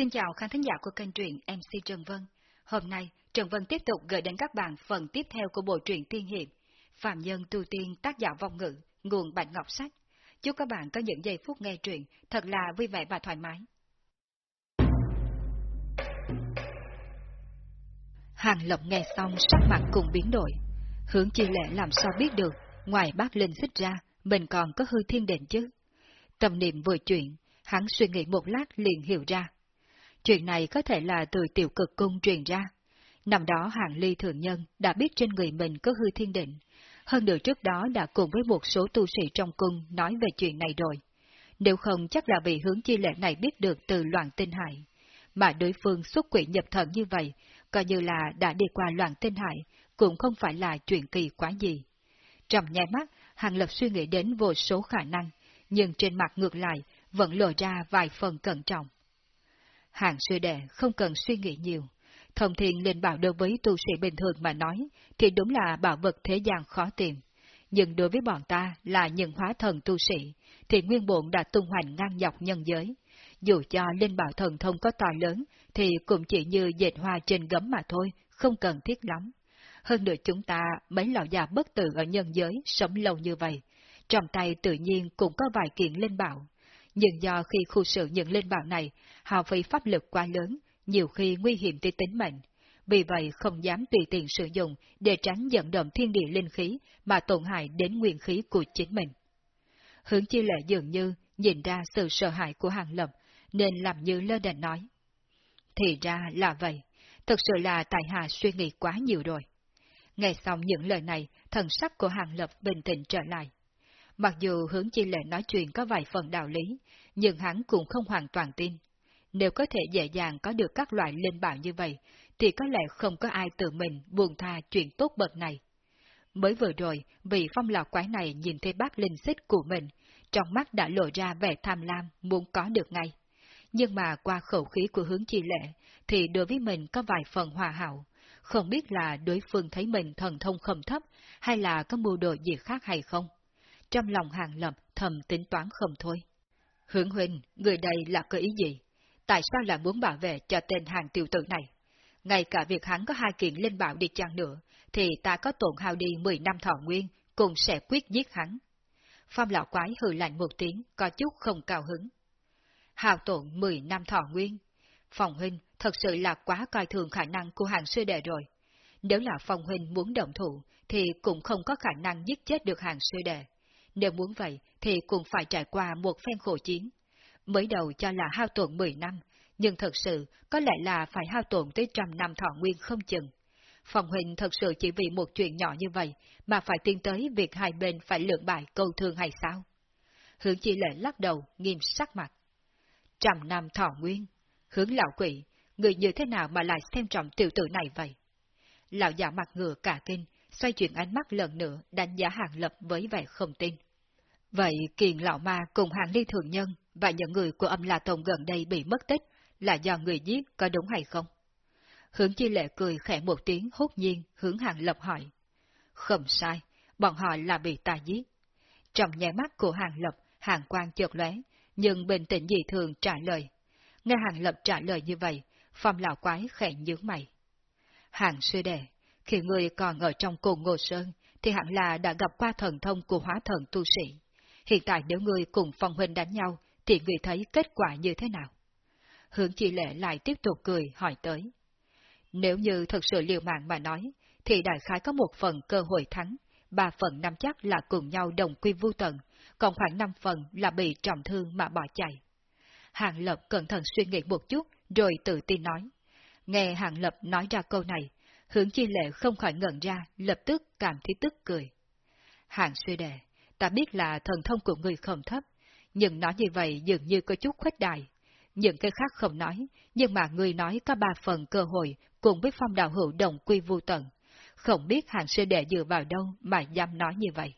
Xin chào khán thính giả của kênh truyện MC Trần Vân. Hôm nay, Trần Vân tiếp tục gửi đến các bạn phần tiếp theo của bộ truyện tiên hiệp Phạm Nhân Tu Tiên tác giả vong ngữ, nguồn Bạch Ngọc Sách. Chúc các bạn có những giây phút nghe truyện thật là vui vẻ và thoải mái. Hàng Lộc nghe xong sắc mặt cùng biến đổi. Hướng chi lệ làm sao biết được, ngoài bác linh xích ra, mình còn có hư thiên định chứ. Tâm niệm vừa chuyện, hắn suy nghĩ một lát liền hiểu ra. Chuyện này có thể là từ tiểu cực cung truyền ra. Năm đó hàng ly thượng nhân đã biết trên người mình có hư thiên định. Hơn nữa trước đó đã cùng với một số tu sĩ trong cung nói về chuyện này rồi. Nếu không chắc là bị hướng chi lệ này biết được từ loạn tinh hải. Mà đối phương xuất quỷ nhập thần như vậy, coi như là đã đi qua loạn tinh hải, cũng không phải là chuyện kỳ quá gì. trầm nhai mắt, Hàng Lập suy nghĩ đến vô số khả năng, nhưng trên mặt ngược lại vẫn lộ ra vài phần cẩn trọng. Hàng sư đệ không cần suy nghĩ nhiều. Thông thiên linh bảo đối với tu sĩ bình thường mà nói, thì đúng là bảo vật thế gian khó tìm. Nhưng đối với bọn ta là những hóa thần tu sĩ, thì nguyên bổn đã tung hoành ngang dọc nhân giới. Dù cho linh bảo thần thông có to lớn, thì cũng chỉ như dệt hoa trên gấm mà thôi, không cần thiết lắm. Hơn nữa chúng ta, mấy lão già bất tử ở nhân giới, sống lâu như vậy. Trong tay tự nhiên cũng có vài kiện linh bảo, nhưng do khi khu sự những linh bảo này, hào phí pháp lực quá lớn, nhiều khi nguy hiểm tới tính mệnh. Vì vậy không dám tùy tiện sử dụng để tránh dẫn động thiên địa linh khí mà tổn hại đến nguyên khí của chính mình. Hướng chi lệ dường như nhìn ra sự sợ hãi của hàng lập, nên làm như lơ đành nói. Thì ra là vậy, thật sự là tại hạ suy nghĩ quá nhiều rồi. Nghe xong những lời này, thần sắc của hàng lập bình tĩnh trở lại. Mặc dù hướng chi lệ nói chuyện có vài phần đạo lý, nhưng hắn cũng không hoàn toàn tin. Nếu có thể dễ dàng có được các loại linh bảo như vậy, thì có lẽ không có ai tự mình buồn tha chuyện tốt bậc này. Mới vừa rồi, vị phong lão quái này nhìn thấy bác linh xích của mình, trong mắt đã lộ ra vẻ tham lam, muốn có được ngay. Nhưng mà qua khẩu khí của hướng chi lệ, thì đối với mình có vài phần hòa hảo. Không biết là đối phương thấy mình thần thông không thấp, hay là có mưu đồ gì khác hay không trong lòng hàng lập thầm tính toán không thôi. Hướng huynh, người đây là có ý gì? Tại sao lại muốn bảo vệ cho tên hàng tiểu tử này? Ngay cả việc hắn có hai kiện linh bảo đi chăng nữa, thì ta có tổn hao đi 10 năm thọ nguyên, cũng sẽ quyết giết hắn. Phong lão quái hừ lạnh một tiếng, có chút không cao hứng. Hào tổn 10 năm thọ nguyên. Phòng huynh thật sự là quá coi thường khả năng của hàng sư đệ rồi. Nếu là phòng huynh muốn động thủ, thì cũng không có khả năng giết chết được hàng sư đệ. Nếu muốn vậy, thì cũng phải trải qua một phen khổ chiến. Mới đầu cho là hao tổn 10 năm, nhưng thật sự có lẽ là phải hao tổn tới trăm năm thọ nguyên không chừng. Phòng huynh thật sự chỉ vì một chuyện nhỏ như vậy mà phải tiến tới việc hai bên phải lượng bại câu thương hay sao? Hướng chi lệ lắc đầu, nghiêm sắc mặt. Trăm năm thọ nguyên, hướng lão quỷ, người như thế nào mà lại xem trọng tiểu tử này vậy? Lão già mặt ngựa cả kinh, xoay chuyển ánh mắt lần nữa đánh giá hàng lập với vẻ không tin. Vậy kiền lão ma cùng hàng ly thường nhân và những người của âm La Tông gần đây bị mất tích là do người giết có đúng hay không? Hướng chi lệ cười khẽ một tiếng hốt nhiên hướng hàng lập hỏi. Không sai, bọn họ là bị ta giết. Trong nháy mắt của hàng lập, hàng quang chợt lóe, nhưng bình tĩnh dị thường trả lời. Nghe hàng lập trả lời như vậy, phong lão quái khẽ nhướng mày. Hàng sư đệ, khi người còn ở trong cùng Ngô Sơn, thì hẳn là đã gặp qua thần thông của hóa thần tu sĩ. Hiện tại nếu người cùng phong huynh đánh nhau, thì người thấy kết quả như thế nào? Hướng chi lệ lại tiếp tục cười hỏi tới. Nếu như thật sự liều mạng mà nói, thì đại khái có một phần cơ hội thắng, ba phần năm chắc là cùng nhau đồng quy vu tận, còn khoảng năm phần là bị trọng thương mà bỏ chạy. Hàng Lập cẩn thận suy nghĩ một chút, rồi tự tin nói. Nghe Hàng Lập nói ra câu này, Hướng chi lệ không khỏi ngẩn ra, lập tức cảm thấy tức cười. Hàng suy đề, ta biết là thần thông của người không thấp, nhưng nói như vậy dường như có chút khuếch đại. Những cái khác không nói, nhưng mà người nói có ba phần cơ hội cùng với phong đạo hữu đồng quy vô tận. Không biết hàng sư đệ dựa vào đâu mà dám nói như vậy.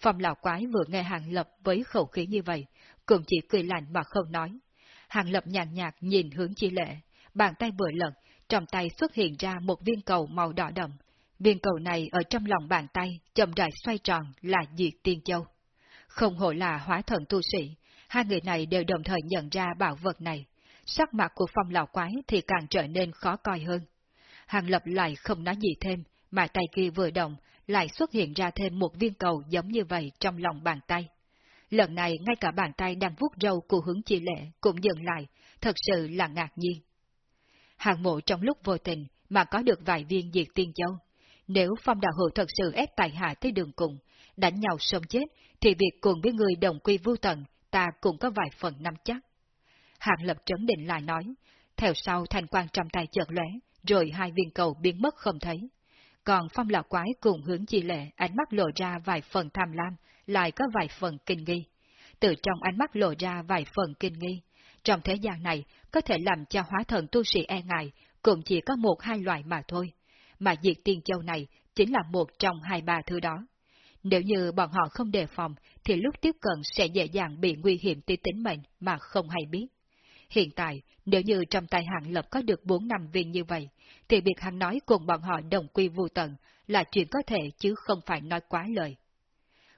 Phong lão quái vừa nghe hàng lập với khẩu khí như vậy, cũng chỉ cười lạnh mà không nói. Hàng lập nhàn nhạt nhìn hướng chi lệ, bàn tay vừa lật, trong tay xuất hiện ra một viên cầu màu đỏ đậm. Viên cầu này ở trong lòng bàn tay, chậm rãi xoay tròn là diệt tiên châu. Không hổ là hóa thần tu sĩ, hai người này đều đồng thời nhận ra bảo vật này. sắc mặt của phong lão quái thì càng trở nên khó coi hơn. Hàng lập lại không nói gì thêm, mà tay kia vừa động, lại xuất hiện ra thêm một viên cầu giống như vậy trong lòng bàn tay. Lần này ngay cả bàn tay đang vuốt râu của hướng chi lệ cũng dừng lại, thật sự là ngạc nhiên. Hàng mộ trong lúc vô tình mà có được vài viên diệt tiên châu. Nếu phong đạo hữu thật sự ép tài hạ tới đường cùng, đánh nhau sống chết, thì việc cùng với người đồng quy vô tận, ta cũng có vài phần nắm chắc. Hạng lập trấn định lại nói, theo sau thanh quan trong tay chợt lóe, rồi hai viên cầu biến mất không thấy. Còn phong lão quái cùng hướng chi lệ, ánh mắt lộ ra vài phần tham lam, lại có vài phần kinh nghi. Từ trong ánh mắt lộ ra vài phần kinh nghi. Trong thế gian này, có thể làm cho hóa thần tu sĩ e ngại, cũng chỉ có một hai loại mà thôi. Mà diệt tiên châu này chính là một trong hai ba thứ đó. Nếu như bọn họ không đề phòng, thì lúc tiếp cận sẽ dễ dàng bị nguy hiểm tới tính mệnh mà không hay biết. Hiện tại, nếu như trong tay hạng lập có được 4 năm viên như vậy, thì việc hắn nói cùng bọn họ đồng quy vô tận là chuyện có thể chứ không phải nói quá lời.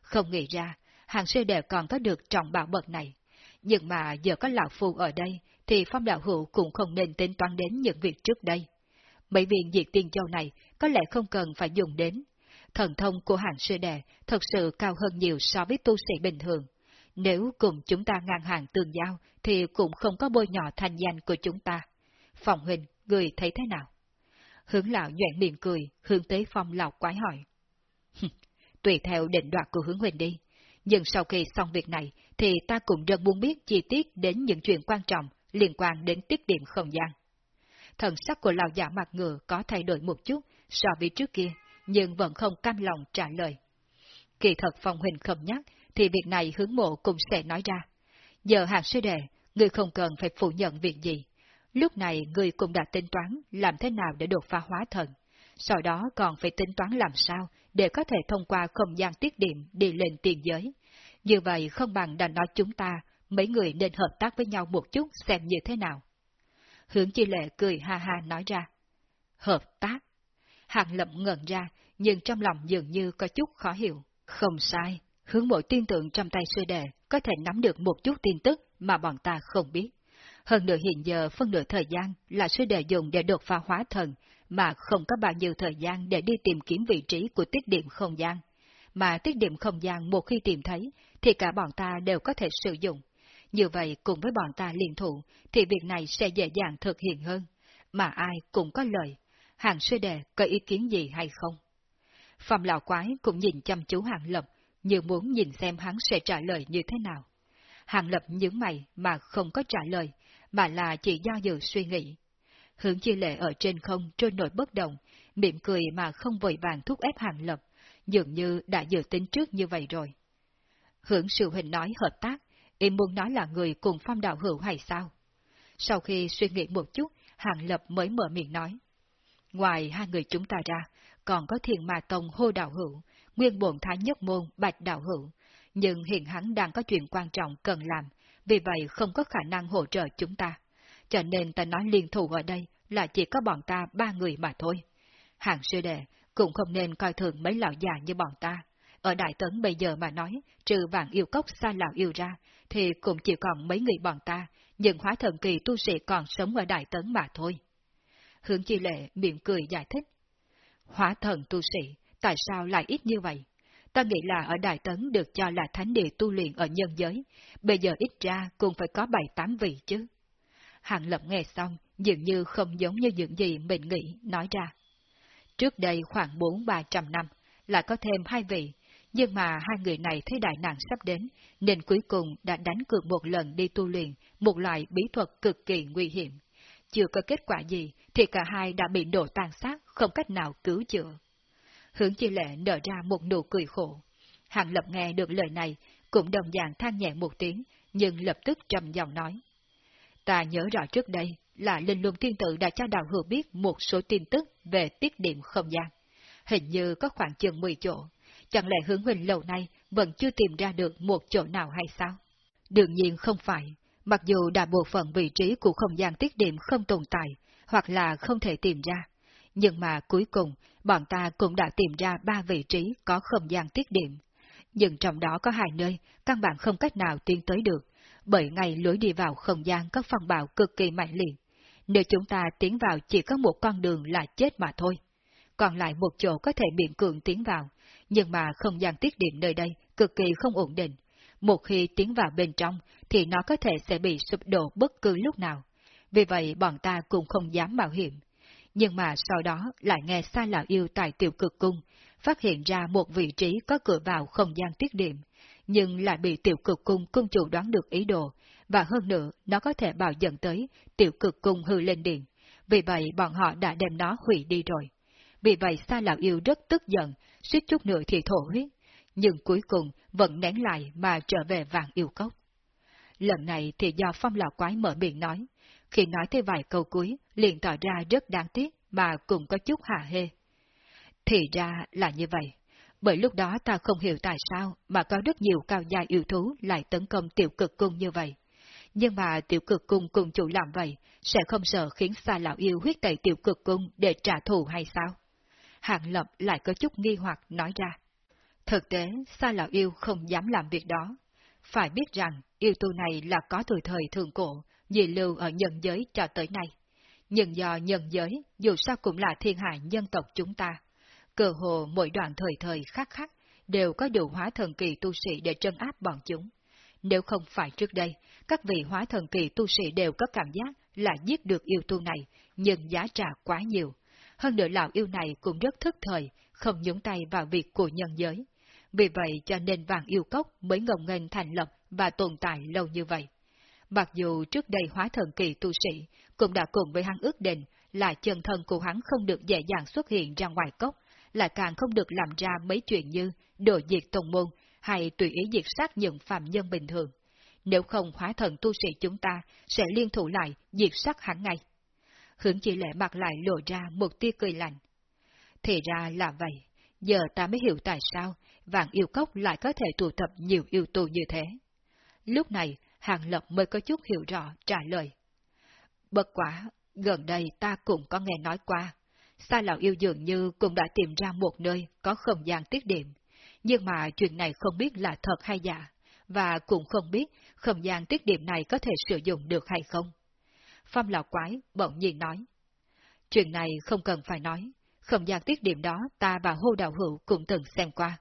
Không nghĩ ra, hàng sư đệ còn có được trọng bảo bậc này. Nhưng mà giờ có lão phu ở đây, thì phong đạo hữu cũng không nên tính toán đến những việc trước đây. Mấy viên diệt tiên châu này có lẽ không cần phải dùng đến. Thần thông của hàng sư đệ thật sự cao hơn nhiều so với tu sĩ bình thường. Nếu cùng chúng ta ngang hàng tương giao, thì cũng không có bôi nhỏ thành danh của chúng ta. Phòng huynh, người thấy thế nào? Hướng lão nhuện miệng cười, hướng tới phong lão quái hỏi. Tùy theo định đoạt của hướng huynh đi. Nhưng sau khi xong việc này, thì ta cũng rất muốn biết chi tiết đến những chuyện quan trọng liên quan đến tiết điểm không gian. Thần sắc của lão giả mặt ngựa có thay đổi một chút so với trước kia, nhưng vẫn không cam lòng trả lời. Kỳ thật phong huỳnh không nhắc, thì việc này hướng mộ cũng sẽ nói ra. Giờ hàng sư đệ, người không cần phải phủ nhận việc gì. Lúc này người cũng đã tính toán làm thế nào để đột phá hóa thần. Sau đó còn phải tính toán làm sao để có thể thông qua không gian tiết điểm đi lên tiền giới. Như vậy không bằng đành nói chúng ta, mấy người nên hợp tác với nhau một chút xem như thế nào. Hướng chi lệ cười ha ha nói ra. Hợp tác? Hàng lập ngẩn ra, nhưng trong lòng dường như có chút khó hiểu. Không sai, hướng mỗi tiên tượng trong tay sư đệ có thể nắm được một chút tin tức mà bọn ta không biết. Hơn nữa hiện giờ phân nửa thời gian là sư đệ dùng để đột phá hóa thần, mà không có bao nhiêu thời gian để đi tìm kiếm vị trí của tiết điểm không gian. Mà tiết điểm không gian một khi tìm thấy, thì cả bọn ta đều có thể sử dụng. Như vậy cùng với bọn ta liên thủ, thì việc này sẽ dễ dàng thực hiện hơn. Mà ai cũng có lợi. Hàng sư đệ có ý kiến gì hay không? Phạm lão quái cũng nhìn chăm chú hàng lập, như muốn nhìn xem hắn sẽ trả lời như thế nào. Hàng lập nhướng mày mà không có trả lời, mà là chỉ do dự suy nghĩ. Hướng chi lệ ở trên không trôi nổi bất động, mỉm cười mà không vội vàng thúc ép hàng lập, dường như đã dự tính trước như vậy rồi. Hướng sự hình nói hợp tác, em muốn nói là người cùng phong đạo hữu hay sao? Sau khi suy nghĩ một chút, hàng lập mới mở miệng nói. Ngoài hai người chúng ta ra, còn có thiền ma tông hô đạo hữu, nguyên bổn thái nhất môn bạch đạo hữu, nhưng hiện hắn đang có chuyện quan trọng cần làm, vì vậy không có khả năng hỗ trợ chúng ta. Cho nên ta nói liên thủ ở đây là chỉ có bọn ta ba người mà thôi. Hàng sư đệ cũng không nên coi thường mấy lão già như bọn ta. Ở Đại Tấn bây giờ mà nói, trừ vạn yêu cốc xa lão yêu ra, thì cũng chỉ còn mấy người bọn ta, nhưng hóa thần kỳ tu sĩ còn sống ở Đại Tấn mà thôi. Hướng chi lệ miệng cười giải thích. Hóa thần tu sĩ, tại sao lại ít như vậy? Ta nghĩ là ở Đại Tấn được cho là thánh địa tu luyện ở nhân giới, bây giờ ít ra cũng phải có bảy tám vị chứ. Hàng Lập nghe xong, dường như không giống như những gì mình nghĩ, nói ra. Trước đây khoảng bốn ba trăm năm, lại có thêm hai vị, nhưng mà hai người này thấy đại nạn sắp đến, nên cuối cùng đã đánh cược một lần đi tu luyện một loại bí thuật cực kỳ nguy hiểm. Chưa có kết quả gì, thì cả hai đã bị đổ tàn sát không cách nào cứu chữa. Hướng chi lệ nở ra một nụ cười khổ. Hàng lập nghe được lời này, cũng đồng dạng than nhẹ một tiếng, nhưng lập tức trầm giọng nói. Ta nhớ rõ trước đây là Linh Luân Thiên Tự đã cho đạo hữu biết một số tin tức về tiết điểm không gian. Hình như có khoảng chừng 10 chỗ. Chẳng lẽ hướng huynh lâu nay vẫn chưa tìm ra được một chỗ nào hay sao? Đương nhiên không phải. Mặc dù đã bộ phận vị trí của không gian tiết điểm không tồn tại, hoặc là không thể tìm ra, nhưng mà cuối cùng, bọn ta cũng đã tìm ra ba vị trí có không gian tiết điểm. Nhưng trong đó có hai nơi, căn bản không cách nào tiến tới được, bởi ngay lối đi vào không gian có phong bạo cực kỳ mạnh liệt. Nếu chúng ta tiến vào chỉ có một con đường là chết mà thôi. Còn lại một chỗ có thể biện cường tiến vào, nhưng mà không gian tiết điểm nơi đây cực kỳ không ổn định. Một khi tiến vào bên trong thì nó có thể sẽ bị sụp đổ bất cứ lúc nào. Vì vậy bọn ta cũng không dám mạo hiểm. Nhưng mà sau đó lại nghe Sa lão yêu tại tiểu cực cung, phát hiện ra một vị trí có cửa vào không gian tiết điểm, nhưng lại bị tiểu cực cung cung chủ đoán được ý đồ, và hơn nữa nó có thể bảo dẫn tới tiểu cực cung hư lên điện. Vì vậy bọn họ đã đem nó hủy đi rồi. Vì vậy Sa lão yêu rất tức giận, suýt chút nữa thì thổ huyết, nhưng cuối cùng vẫn nén lại mà trở về vàng yêu cốc. Lần này thì do phong lão quái mở miệng nói, khi nói thêm vài câu cuối, liền tỏ ra rất đáng tiếc mà cũng có chút hạ hê. Thì ra là như vậy, bởi lúc đó ta không hiểu tại sao mà có rất nhiều cao gia yêu thú lại tấn công tiểu cực cung như vậy. Nhưng mà tiểu cực cung cùng chủ làm vậy, sẽ không sợ khiến xa lão yêu huyết tẩy tiểu cực cung để trả thù hay sao? Hạng Lập lại có chút nghi hoặc nói ra. Thực tế, xa lão yêu không dám làm việc đó. Phải biết rằng, yêu tu này là có từ thời thường cổ, dị lưu ở nhân giới cho tới nay. Nhưng do nhân giới, dù sao cũng là thiên hạ nhân tộc chúng ta. Cơ hồ mỗi đoạn thời thời khác khác, đều có đủ hóa thần kỳ tu sĩ để trân áp bọn chúng. Nếu không phải trước đây, các vị hóa thần kỳ tu sĩ đều có cảm giác là giết được yêu tu này, nhưng giá trả quá nhiều. Hơn nữa lão yêu này cũng rất thức thời, không nhúng tay vào việc của nhân giới. Vì vậy cho nên vàng yêu cốc mới ngồng nghênh thành lập và tồn tại lâu như vậy. Mặc dù trước đây hóa thần kỳ tu sĩ cũng đã cùng với hắn ước định là chân thân của hắn không được dễ dàng xuất hiện ra ngoài cốc, lại càng không được làm ra mấy chuyện như đồ diệt tông môn hay tùy ý diệt sát những phạm nhân bình thường. Nếu không hóa thần tu sĩ chúng ta sẽ liên thủ lại diệt sát hắn ngay. Hướng chỉ lệ mặt lại lộ ra một tia cười lạnh. Thì ra là vậy, giờ ta mới hiểu tại sao vàng yêu cốc lại có thể tụ tập nhiều yêu tù như thế. Lúc này, Hàng Lập mới có chút hiểu rõ trả lời. Bất quả, gần đây ta cũng có nghe nói qua, Sa lão yêu dường như cũng đã tìm ra một nơi có không gian tiết điểm, nhưng mà chuyện này không biết là thật hay giả, và cũng không biết không gian tiết điểm này có thể sử dụng được hay không. Phong lão quái bỗng nhiên nói. Chuyện này không cần phải nói, không gian tiết điểm đó ta và hô đạo hữu cũng từng xem qua.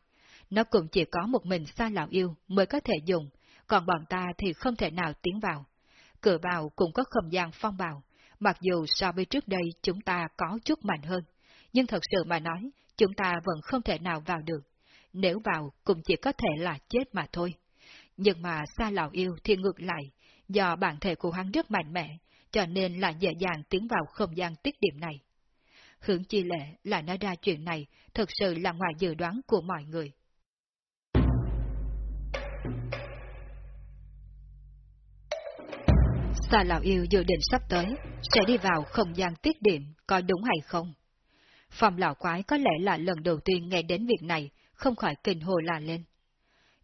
Nó cũng chỉ có một mình xa lão yêu mới có thể dùng, còn bọn ta thì không thể nào tiến vào. Cửa vào cũng có không gian phong bào, mặc dù so với trước đây chúng ta có chút mạnh hơn, nhưng thật sự mà nói, chúng ta vẫn không thể nào vào được. Nếu vào cũng chỉ có thể là chết mà thôi. Nhưng mà xa lão yêu thì ngược lại, do bản thể của hắn rất mạnh mẽ, cho nên là dễ dàng tiến vào không gian tiết điểm này. Hưởng chi lệ là nói ra chuyện này thật sự là ngoài dự đoán của mọi người. Tà lão yêu dự định sắp tới, sẽ đi vào không gian tiết điểm, có đúng hay không? Phòng lão quái có lẽ là lần đầu tiên nghe đến việc này, không khỏi kinh hồ là lên.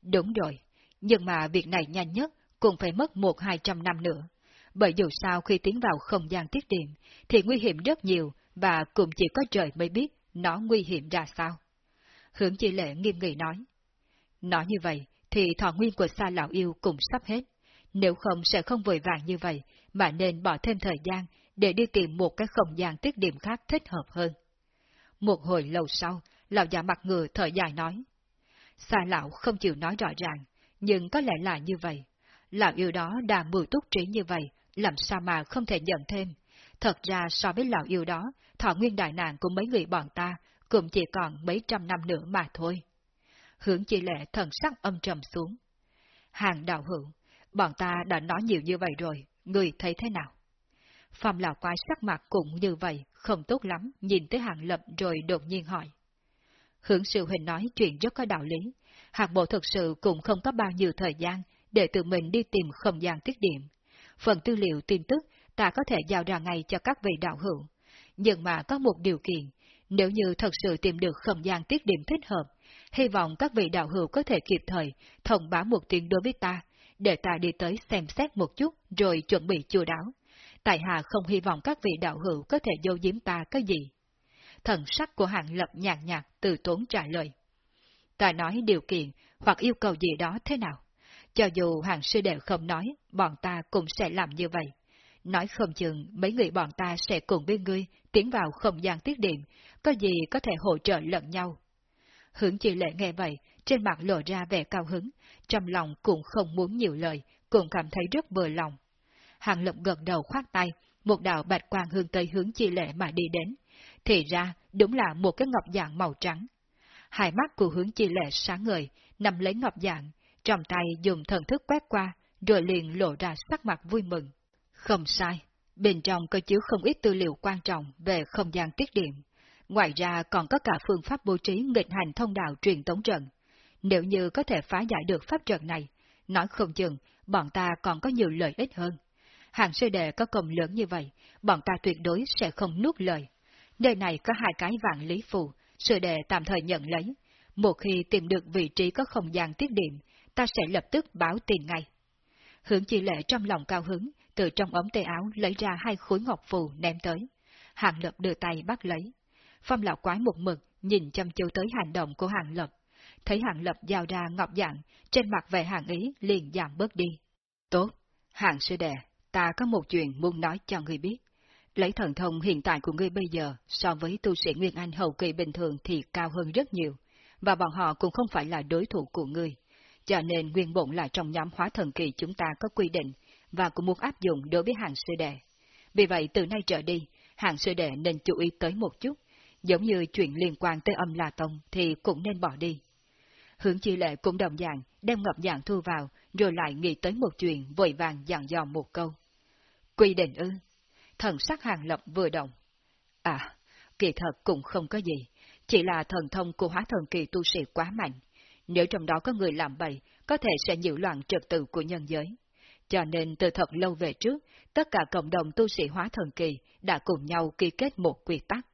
Đúng rồi, nhưng mà việc này nhanh nhất cũng phải mất một hai trăm năm nữa. Bởi dù sao khi tiến vào không gian tiết điểm, thì nguy hiểm rất nhiều, và cũng chỉ có trời mới biết nó nguy hiểm ra sao. Hướng chi lệ nghiêm nghị nói. Nói như vậy, thì thọ nguyên của xa lão yêu cũng sắp hết. Nếu không sẽ không vội vàng như vậy, mà nên bỏ thêm thời gian để đi tìm một cái không gian tiết điểm khác thích hợp hơn. Một hồi lâu sau, lão già mặt ngừa thở dài nói. Xa lão không chịu nói rõ ràng, nhưng có lẽ là như vậy. Lão yêu đó đã mưu túc trí như vậy, làm sao mà không thể nhận thêm. Thật ra so với lão yêu đó, thọ nguyên đại nạn của mấy người bọn ta cũng chỉ còn mấy trăm năm nữa mà thôi. Hướng chỉ lệ thần sắc âm trầm xuống. Hàng đạo hữu, bọn ta đã nói nhiều như vậy rồi, người thấy thế nào? Phạm lão quái sắc mặt cũng như vậy, không tốt lắm, nhìn tới hàng lập rồi đột nhiên hỏi. hưởng sự huynh nói chuyện rất có đạo lý, hạng bộ thực sự cũng không có bao nhiêu thời gian để tự mình đi tìm không gian tiết điểm. Phần tư liệu tin tức ta có thể giao ra ngay cho các vị đạo hữu. Nhưng mà có một điều kiện, nếu như thật sự tìm được không gian tiết điểm thích hợp, hy vọng các vị đạo hữu có thể kịp thời thông báo một tiếng đối với ta, để ta đi tới xem xét một chút rồi chuẩn bị chu đáo. Tại hạ không hy vọng các vị đạo hữu có thể dâu giếm ta cái gì. Thần sắc của hạng lập nhàn nhạt từ tốn trả lời. Ta nói điều kiện hoặc yêu cầu gì đó thế nào? Cho dù hàng sư đệ không nói, bọn ta cũng sẽ làm như vậy. Nói không chừng mấy người bọn ta sẽ cùng với ngươi tiến vào không gian tiết điểm, có gì có thể hỗ trợ lẫn nhau. Hướng chị lệ nghe vậy, trên mặt lộ ra vẻ cao hứng, trong lòng cũng không muốn nhiều lời, cũng cảm thấy rất vừa lòng. Hàng lập gật đầu khoát tay, một đạo bạch quang hướng tây hướng chi lệ mà đi đến. Thì ra, đúng là một cái ngọc dạng màu trắng. Hai mắt của hướng chi lệ sáng ngời, nằm lấy ngọc dạng, trong tay dùng thần thức quét qua, rồi liền lộ ra sắc mặt vui mừng. Không sai, bên trong có chứa không ít tư liệu quan trọng về không gian tiết điểm. Ngoài ra còn có cả phương pháp bố trí nghịch hành thông đạo truyền tống trận. Nếu như có thể phá giải được pháp trận này, nói không chừng, bọn ta còn có nhiều lợi ích hơn. Hàng sư đệ có công lớn như vậy, bọn ta tuyệt đối sẽ không nuốt lời. Nơi này có hai cái vạn lý phù, sư đệ tạm thời nhận lấy. Một khi tìm được vị trí có không gian tiết điểm, ta sẽ lập tức báo tin ngay. Hướng chi lệ trong lòng cao hứng, từ trong ống tay áo lấy ra hai khối ngọc phù ném tới. Hàng lập đưa tay bắt lấy. Phong lão quái một mực, nhìn chăm chú tới hành động của hàng lập. Thấy hạng lập giao ra ngọc dạng, trên mặt vẻ hạng ý liền giảm bớt đi. Tốt, hạng sư đệ, ta có một chuyện muốn nói cho người biết. Lấy thần thông hiện tại của ngươi bây giờ so với tu sĩ Nguyên Anh hậu kỳ bình thường thì cao hơn rất nhiều, và bọn họ cũng không phải là đối thủ của ngươi. Cho nên nguyên bổn là trong nhóm hóa thần kỳ chúng ta có quy định và cũng muốn áp dụng đối với hàng sư đệ. Vì vậy từ nay trở đi, hàng sư đệ nên chú ý tới một chút, giống như chuyện liên quan tới âm La Tông thì cũng nên bỏ đi. Hướng chi lệ cũng đồng dạng, đem ngọc dạng thu vào, rồi lại nghĩ tới một chuyện vội vàng dặn dò một câu. Quy định ư? Thần sắc hàng lập vừa động. À, kỳ thật cũng không có gì, chỉ là thần thông của hóa thần kỳ tu sĩ quá mạnh. Nếu trong đó có người làm bậy, có thể sẽ nhiễu loạn trật tự của nhân giới. Cho nên từ thật lâu về trước, tất cả cộng đồng tu sĩ hóa thần kỳ đã cùng nhau ký kết một quy tắc.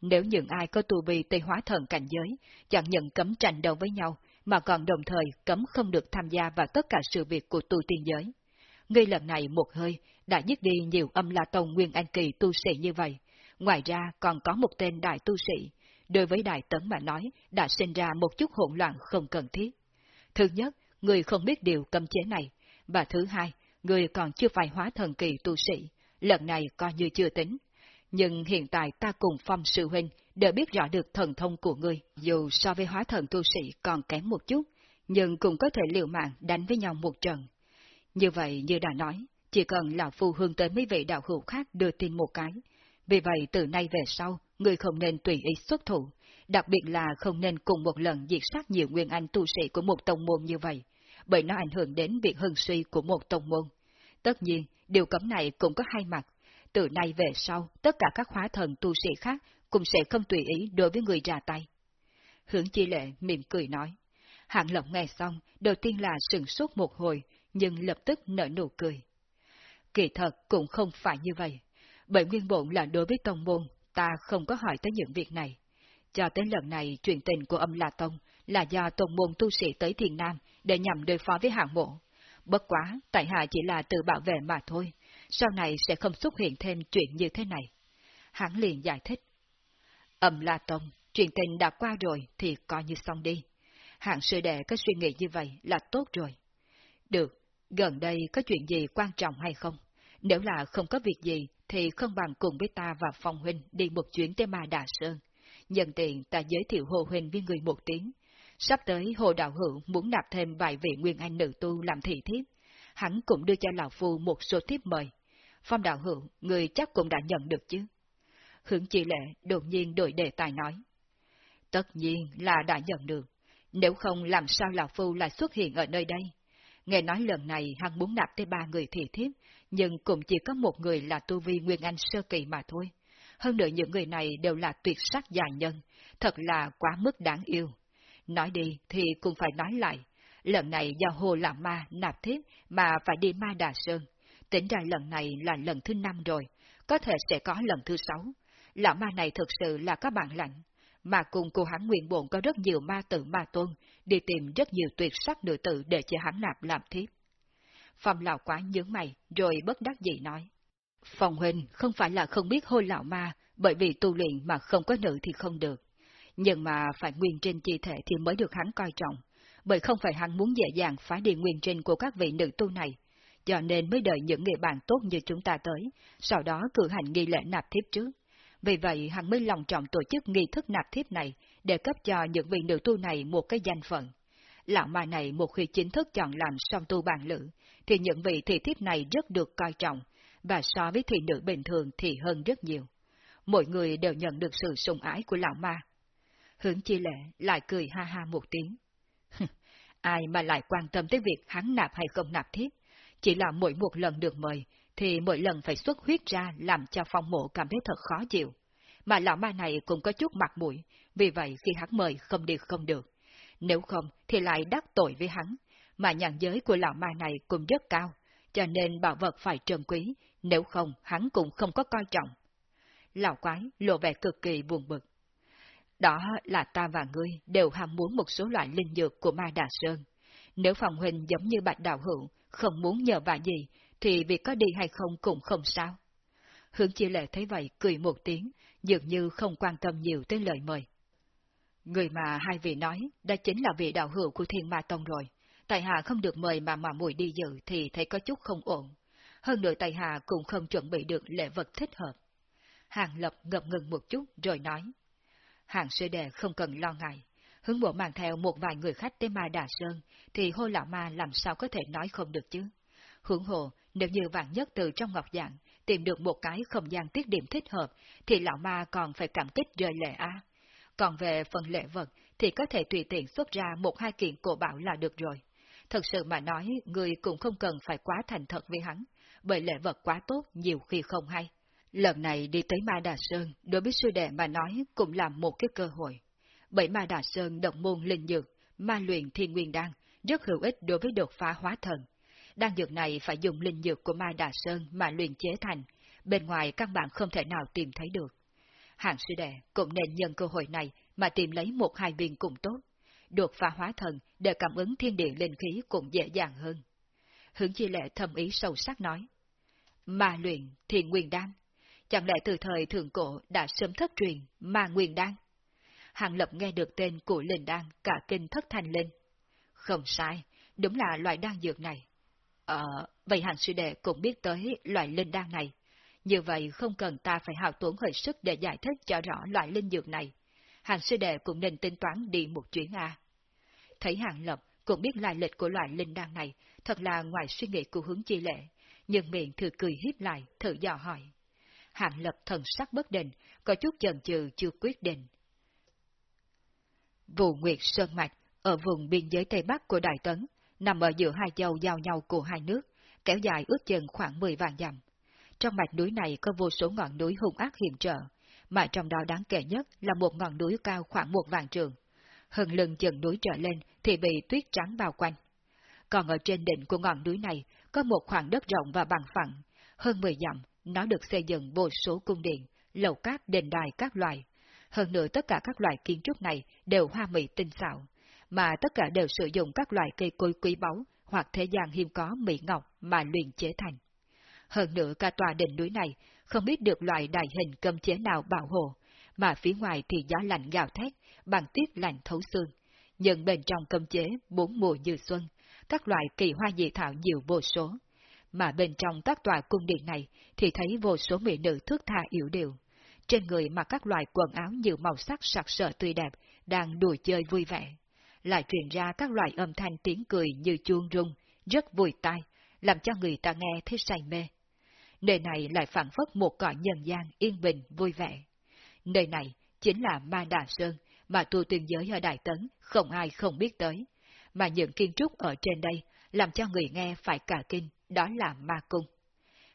Nếu những ai có tu vi tây hóa thần cảnh giới, chẳng nhận cấm tranh đấu với nhau, mà còn đồng thời cấm không được tham gia vào tất cả sự việc của tu tiên giới. Ngươi lần này một hơi, đã giết đi nhiều âm la tông nguyên anh kỳ tu sĩ như vậy. Ngoài ra còn có một tên đại tu sĩ, đối với đại tấn mà nói, đã sinh ra một chút hỗn loạn không cần thiết. Thứ nhất, người không biết điều cấm chế này, và thứ hai, người còn chưa phải hóa thần kỳ tu sĩ, lần này coi như chưa tính. Nhưng hiện tại ta cùng phong sư huynh đều biết rõ được thần thông của ngươi, dù so với hóa thần tu sĩ còn kém một chút, nhưng cũng có thể liều mạng đánh với nhau một trận. Như vậy như đã nói, chỉ cần lão phu hướng tới mấy vị đạo hữu khác đưa tin một cái. Vì vậy từ nay về sau, người không nên tùy ý xuất thủ, đặc biệt là không nên cùng một lần diệt sát nhiều nguyên anh tu sĩ của một tông môn như vậy, bởi nó ảnh hưởng đến việc hưng suy của một tông môn. Tất nhiên, điều cấm này cũng có hai mặt. Từ nay về sau, tất cả các hóa thần tu sĩ khác cũng sẽ không tùy ý đối với người ra tay. Hướng chi lệ mỉm cười nói. Hạng Lộc nghe xong, đầu tiên là sừng sốt một hồi, nhưng lập tức nở nụ cười. Kỳ thật cũng không phải như vậy, bởi nguyên bổn là đối với tông môn, ta không có hỏi tới những việc này. Cho tới lần này truyền tình của âm La Tông là do tông môn tu sĩ tới Thiền Nam để nhằm đối phó với hạng mộ. Bất quá, tại hạ chỉ là tự bảo vệ mà thôi, sau này sẽ không xuất hiện thêm chuyện như thế này. Hắn liền giải thích. Âm La Tông, chuyện tình đã qua rồi thì coi như xong đi. Hạng sư đệ có suy nghĩ như vậy là tốt rồi. Được, gần đây có chuyện gì quan trọng hay không? Nếu là không có việc gì, thì không bằng cùng với ta và Phong Huynh đi một chuyến tới Ma Đà Sơn. Nhân tiện ta giới thiệu Hồ Huynh với người một tiếng. Sắp tới Hồ Đạo Hữu muốn nạp thêm vài vị Nguyên Anh nữ tu làm thị thiếp. Hắn cũng đưa cho Lão Phu một số thiếp mời. Phong Đạo Hữu, người chắc cũng đã nhận được chứ? Hướng Chi Lệ đột nhiên đổi đề tài nói. Tất nhiên là đã nhận được. Nếu không làm sao Lão Phu lại xuất hiện ở nơi đây? Nghe nói lần này hắn muốn nạp tới ba người thị thiếp, nhưng cũng chỉ có một người là tu vi Nguyên Anh sơ kỳ mà thôi. Hơn nữa những người này đều là tuyệt sắc già nhân, thật là quá mức đáng yêu. Nói đi thì cũng phải nói lại, lần này do Hồ làm Ma nạp thiếp mà phải đi Ma Đà Sơn. Tính ra lần này là lần thứ năm rồi, có thể sẽ có lần thứ sáu. Lão ma này thực sự là các bạn lạnh, mà cùng cô hắn nguyện bổn có rất nhiều ma tử ma tôn, đi tìm rất nhiều tuyệt sắc nữ tử để cho hắn nạp làm thiếp. Phong lão quá nhướng mày, rồi bất đắc dĩ nói. Phong huynh không phải là không biết hôi lão ma, bởi vì tu luyện mà không có nữ thì không được. Nhưng mà phải nguyên trên chi thể thì mới được hắn coi trọng. bởi không phải hắn muốn dễ dàng phá đi nguyên trên của các vị nữ tu này, cho nên mới đợi những người bạn tốt như chúng ta tới, sau đó cử hành nghi lễ nạp thiếp trước. Vì vậy hắn mới lòng trọng tổ chức nghi thức nạp thiếp này để cấp cho những vị nữ tu này một cái danh phận. Lão ma này một khi chính thức chọn làm song tu bàn lữ, thì những vị thị thiếp này rất được coi trọng, và so với thị nữ bình thường thì hơn rất nhiều. Mỗi người đều nhận được sự sùng ái của lão ma. Hướng chi lệ lại cười ha ha một tiếng. Ai mà lại quan tâm tới việc hắn nạp hay không nạp thiếp, chỉ là mỗi một lần được mời, thì mỗi lần phải xuất huyết ra làm cho phong mộ cảm thấy thật khó chịu. Mà lão ma này cũng có chút mặt mũi, vì vậy khi hắn mời không đi không được. Nếu không thì lại đắc tội với hắn, mà nhàn giới của lão ma này cũng rất cao, cho nên bảo vật phải trân quý, nếu không hắn cũng không có coi trọng. Lão quái lộ vẻ cực kỳ buồn bực. Đó là ta và ngươi đều ham muốn một số loại linh dược của ma Đà Sơn. Nếu phòng huynh giống như bạch đạo hữu, không muốn nhờ vả gì, thì việc có đi hay không cũng không sao. Hướng chi lệ thấy vậy cười một tiếng, dường như không quan tâm nhiều tới lời mời. Người mà hai vị nói, đó chính là vị đạo hữu của thiên ma tông rồi. Tài hạ không được mời mà mà mùi đi dự thì thấy có chút không ổn. Hơn nữa tài hạ cũng không chuẩn bị được lễ vật thích hợp. Hàng Lập ngập ngừng một chút rồi nói. Hàng sư đệ không cần lo ngại. Hướng bộ mang theo một vài người khách tới Ma Đà Sơn, thì hô lão ma làm sao có thể nói không được chứ. Hưởng hồ, nếu như vạn nhất từ trong ngọc dạng, tìm được một cái không gian tiết điểm thích hợp, thì lão ma còn phải cảm kích rơi lệ á. Còn về phần lễ vật, thì có thể tùy tiện xuất ra một hai kiện cổ bảo là được rồi. Thật sự mà nói, người cũng không cần phải quá thành thật với hắn, bởi lễ vật quá tốt nhiều khi không hay. Lần này đi tới Ma Đà Sơn, đối với sư đệ mà nói cũng là một cái cơ hội. Bởi Ma Đà Sơn động môn linh dược, ma luyện thiên nguyên đan, rất hữu ích đối với đột phá hóa thần. Đan dược này phải dùng linh dược của Ma Đà Sơn mà luyện chế thành, bên ngoài các bạn không thể nào tìm thấy được. Hạng sư đệ cũng nên nhân cơ hội này mà tìm lấy một hai viên cùng tốt. Đột phá hóa thần để cảm ứng thiên địa linh khí cũng dễ dàng hơn. Hướng chi lệ thầm ý sâu sắc nói. Ma luyện thiên nguyên đan Chẳng lẽ từ thời thượng cổ đã sớm thất truyền ma nguyên đan? Hàng Lập nghe được tên của linh đan cả kinh thất thành lên. Không sai, đúng là loại đan dược này. Ờ, vậy hàng sư đệ cũng biết tới loại linh đan này. Như vậy không cần ta phải hào tốn hơi sức để giải thích cho rõ loại linh dược này. Hàng sư đệ cũng nên tính toán đi một chuyến A. Thấy hàng lập cũng biết lai lịch của loại linh đan này, thật là ngoài suy nghĩ của hướng chi lệ, nhưng miệng thừa cười hiếp lại, thử dò hỏi. Hàng lập thần sắc bất định, có chút chần chừ chưa quyết định. Vụ Nguyệt Sơn Mạch, ở vùng biên giới Tây Bắc của Đại Tấn, nằm ở giữa hai châu giao nhau của hai nước, kéo dài ước chừng khoảng 10 vạn dặm. Trong mạch núi này có vô số ngọn núi hung ác hiểm trở, mà trong đó đáng kể nhất là một ngọn núi cao khoảng một vạn trường. Hơn lưng chừng núi trở lên thì bị tuyết trắng bao quanh. Còn ở trên đỉnh của ngọn núi này có một khoảng đất rộng và bằng phẳng, hơn 10 dặm, nó được xây dựng vô số cung điện, lầu cát đền đài các loại. Hơn nữa tất cả các loại kiến trúc này đều hoa mỹ tinh xảo, mà tất cả đều sử dụng các loại cây cối quý báu hoặc thế gian hiếm có mỹ ngọc mà luyện chế thành. Hơn nữa cả tòa đỉnh núi này không biết được loại đại hình cấm chế nào bảo hộ, mà phía ngoài thì gió lạnh gào thét, bằng tuyết lạnh thấu xương. Nhưng bên trong cấm chế bốn mùa như xuân, các loại kỳ hoa dị thảo nhiều vô số. Mà bên trong các tòa cung điện này thì thấy vô số mỹ nữ thước tha yếu điệu. Trên người mặc các loại quần áo nhiều màu sắc sặc sỡ tươi đẹp, đang đùa chơi vui vẻ. Lại truyền ra các loại âm thanh tiếng cười như chuông rung, rất vui tai, làm cho người ta nghe thấy say mê nơi này lại phản phất một cõi nhân gian yên bình, vui vẻ. Nơi này chính là Ma Đà Sơn, mà tu tiên giới ở Đại Tấn không ai không biết tới. Mà những kiến trúc ở trên đây làm cho người nghe phải cả kinh, đó là Ma Cung.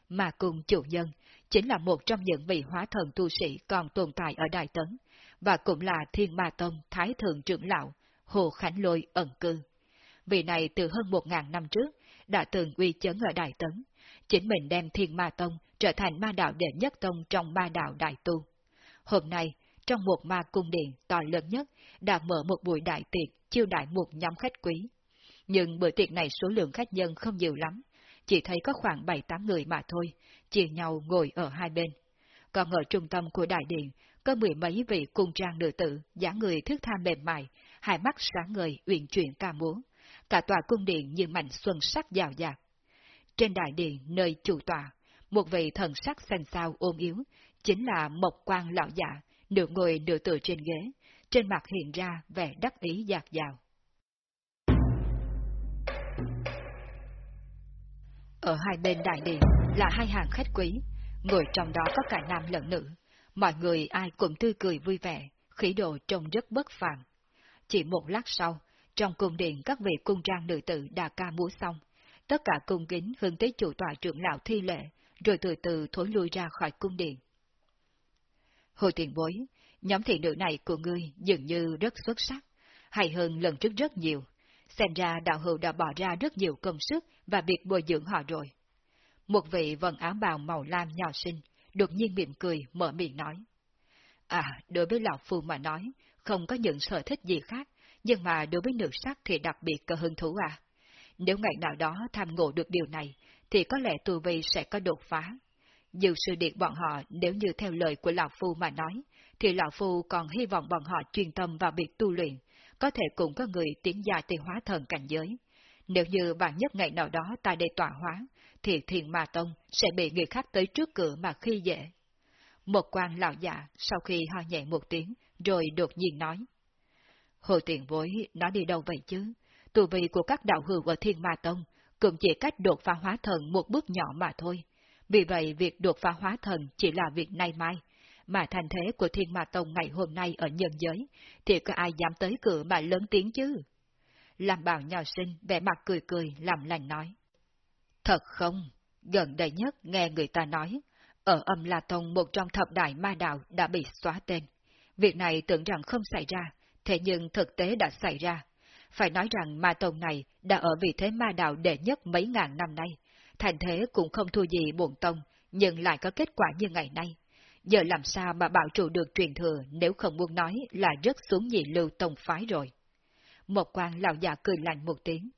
Ma Cung chủ nhân chính là một trong những vị hóa thần tu sĩ còn tồn tại ở Đại Tấn, và cũng là Thiên Ma Tông Thái Thượng trưởng lão, Hồ Khánh Lôi ẩn cư. Vị này từ hơn một ngàn năm trước đã từng uy chấn ở Đại Tấn, chính mình đem thiên ma tông trở thành ma đạo đệ nhất tông trong ma đạo đại tu. Hôm nay, trong một ma cung điện to lớn nhất, đã mở một buổi đại tiệc chiêu đại một nhóm khách quý. Nhưng bữa tiệc này số lượng khách nhân không nhiều lắm, chỉ thấy có khoảng 7-8 người mà thôi, chia nhau ngồi ở hai bên. Còn ở trung tâm của đại điện, có mười mấy vị cung trang nữ tử, dáng người thức tha mềm mại, hai mắt sáng ngời uyển chuyển ca múa, cả tòa cung điện như mảnh xuân sắc dào dạt. Trên đại điện nơi chủ tòa, một vị thần sắc xanh xao ôm yếu, chính là Mộc Quang lão giả, nửa ngồi nửa tựa trên ghế, trên mặt hiện ra vẻ đắc ý dạt dào. Ở hai bên đại điện là hai hàng khách quý, ngồi trong đó có cả nam lẫn nữ. Mọi người ai cũng tươi cười vui vẻ, khí độ trông rất bất phàm. Chỉ một lát sau, trong cung điện các vị cung trang nữ tử đã ca múa xong, tất cả cung kính hướng tới chủ tòa trưởng lão thi lệ, rồi từ từ thối lui ra khỏi cung điện. Hồi tiền bối, nhóm thị nữ này của ngươi dường như rất xuất sắc, hay hơn lần trước rất nhiều. Xem ra đạo hữu đã bỏ ra rất nhiều công sức và việc bồi dưỡng họ rồi. Một vị vần áo bào màu lam nhỏ xinh, đột nhiên mỉm cười, mở miệng nói. À, đối với lão phu mà nói, không có những sở thích gì khác, nhưng mà đối với nữ sắc thì đặc biệt có hứng thú à. Nếu ngày nào đó tham ngộ được điều này, thì có lẽ tu vi sẽ có đột phá. Dù sư điện bọn họ nếu như theo lời của Lão Phu mà nói, thì Lão Phu còn hy vọng bọn họ chuyên tâm vào việc tu luyện, có thể cũng có người tiến gia tới hóa thần cảnh giới. Nếu như bạn nhất ngày nào đó ta đây tọa hóa, thì thiền ma tông sẽ bị người khác tới trước cửa mà khi dễ. Một quan lão già sau khi ho nhẹ một tiếng, rồi đột nhiên nói. Hồ tiền bối nó đi đâu vậy chứ? Tù vị của các đạo hữu ở thiên ma tông cũng chỉ cách đột phá hóa thần một bước nhỏ mà thôi. Vì vậy việc đột phá hóa thần chỉ là việc nay mai, mà thành thế của thiên ma tông ngày hôm nay ở nhân giới, thì có ai dám tới cửa mà lớn tiếng chứ? Làm bảo nhỏ sinh vẻ mặt cười cười làm lành nói. Thật không, gần đây nhất nghe người ta nói, ở âm La Tông một trong thập đại ma đạo đã bị xóa tên. Việc này tưởng rằng không xảy ra, thế nhưng thực tế đã xảy ra. Phải nói rằng ma tông này đã ở vị thế ma đạo đệ nhất mấy ngàn năm nay, thành thế cũng không thua gì buồn tông, nhưng lại có kết quả như ngày nay. Giờ làm sao mà bảo trụ được truyền thừa nếu không muốn nói là rất xuống nhị lưu tông phái rồi. Một quan lão già cười lạnh một tiếng,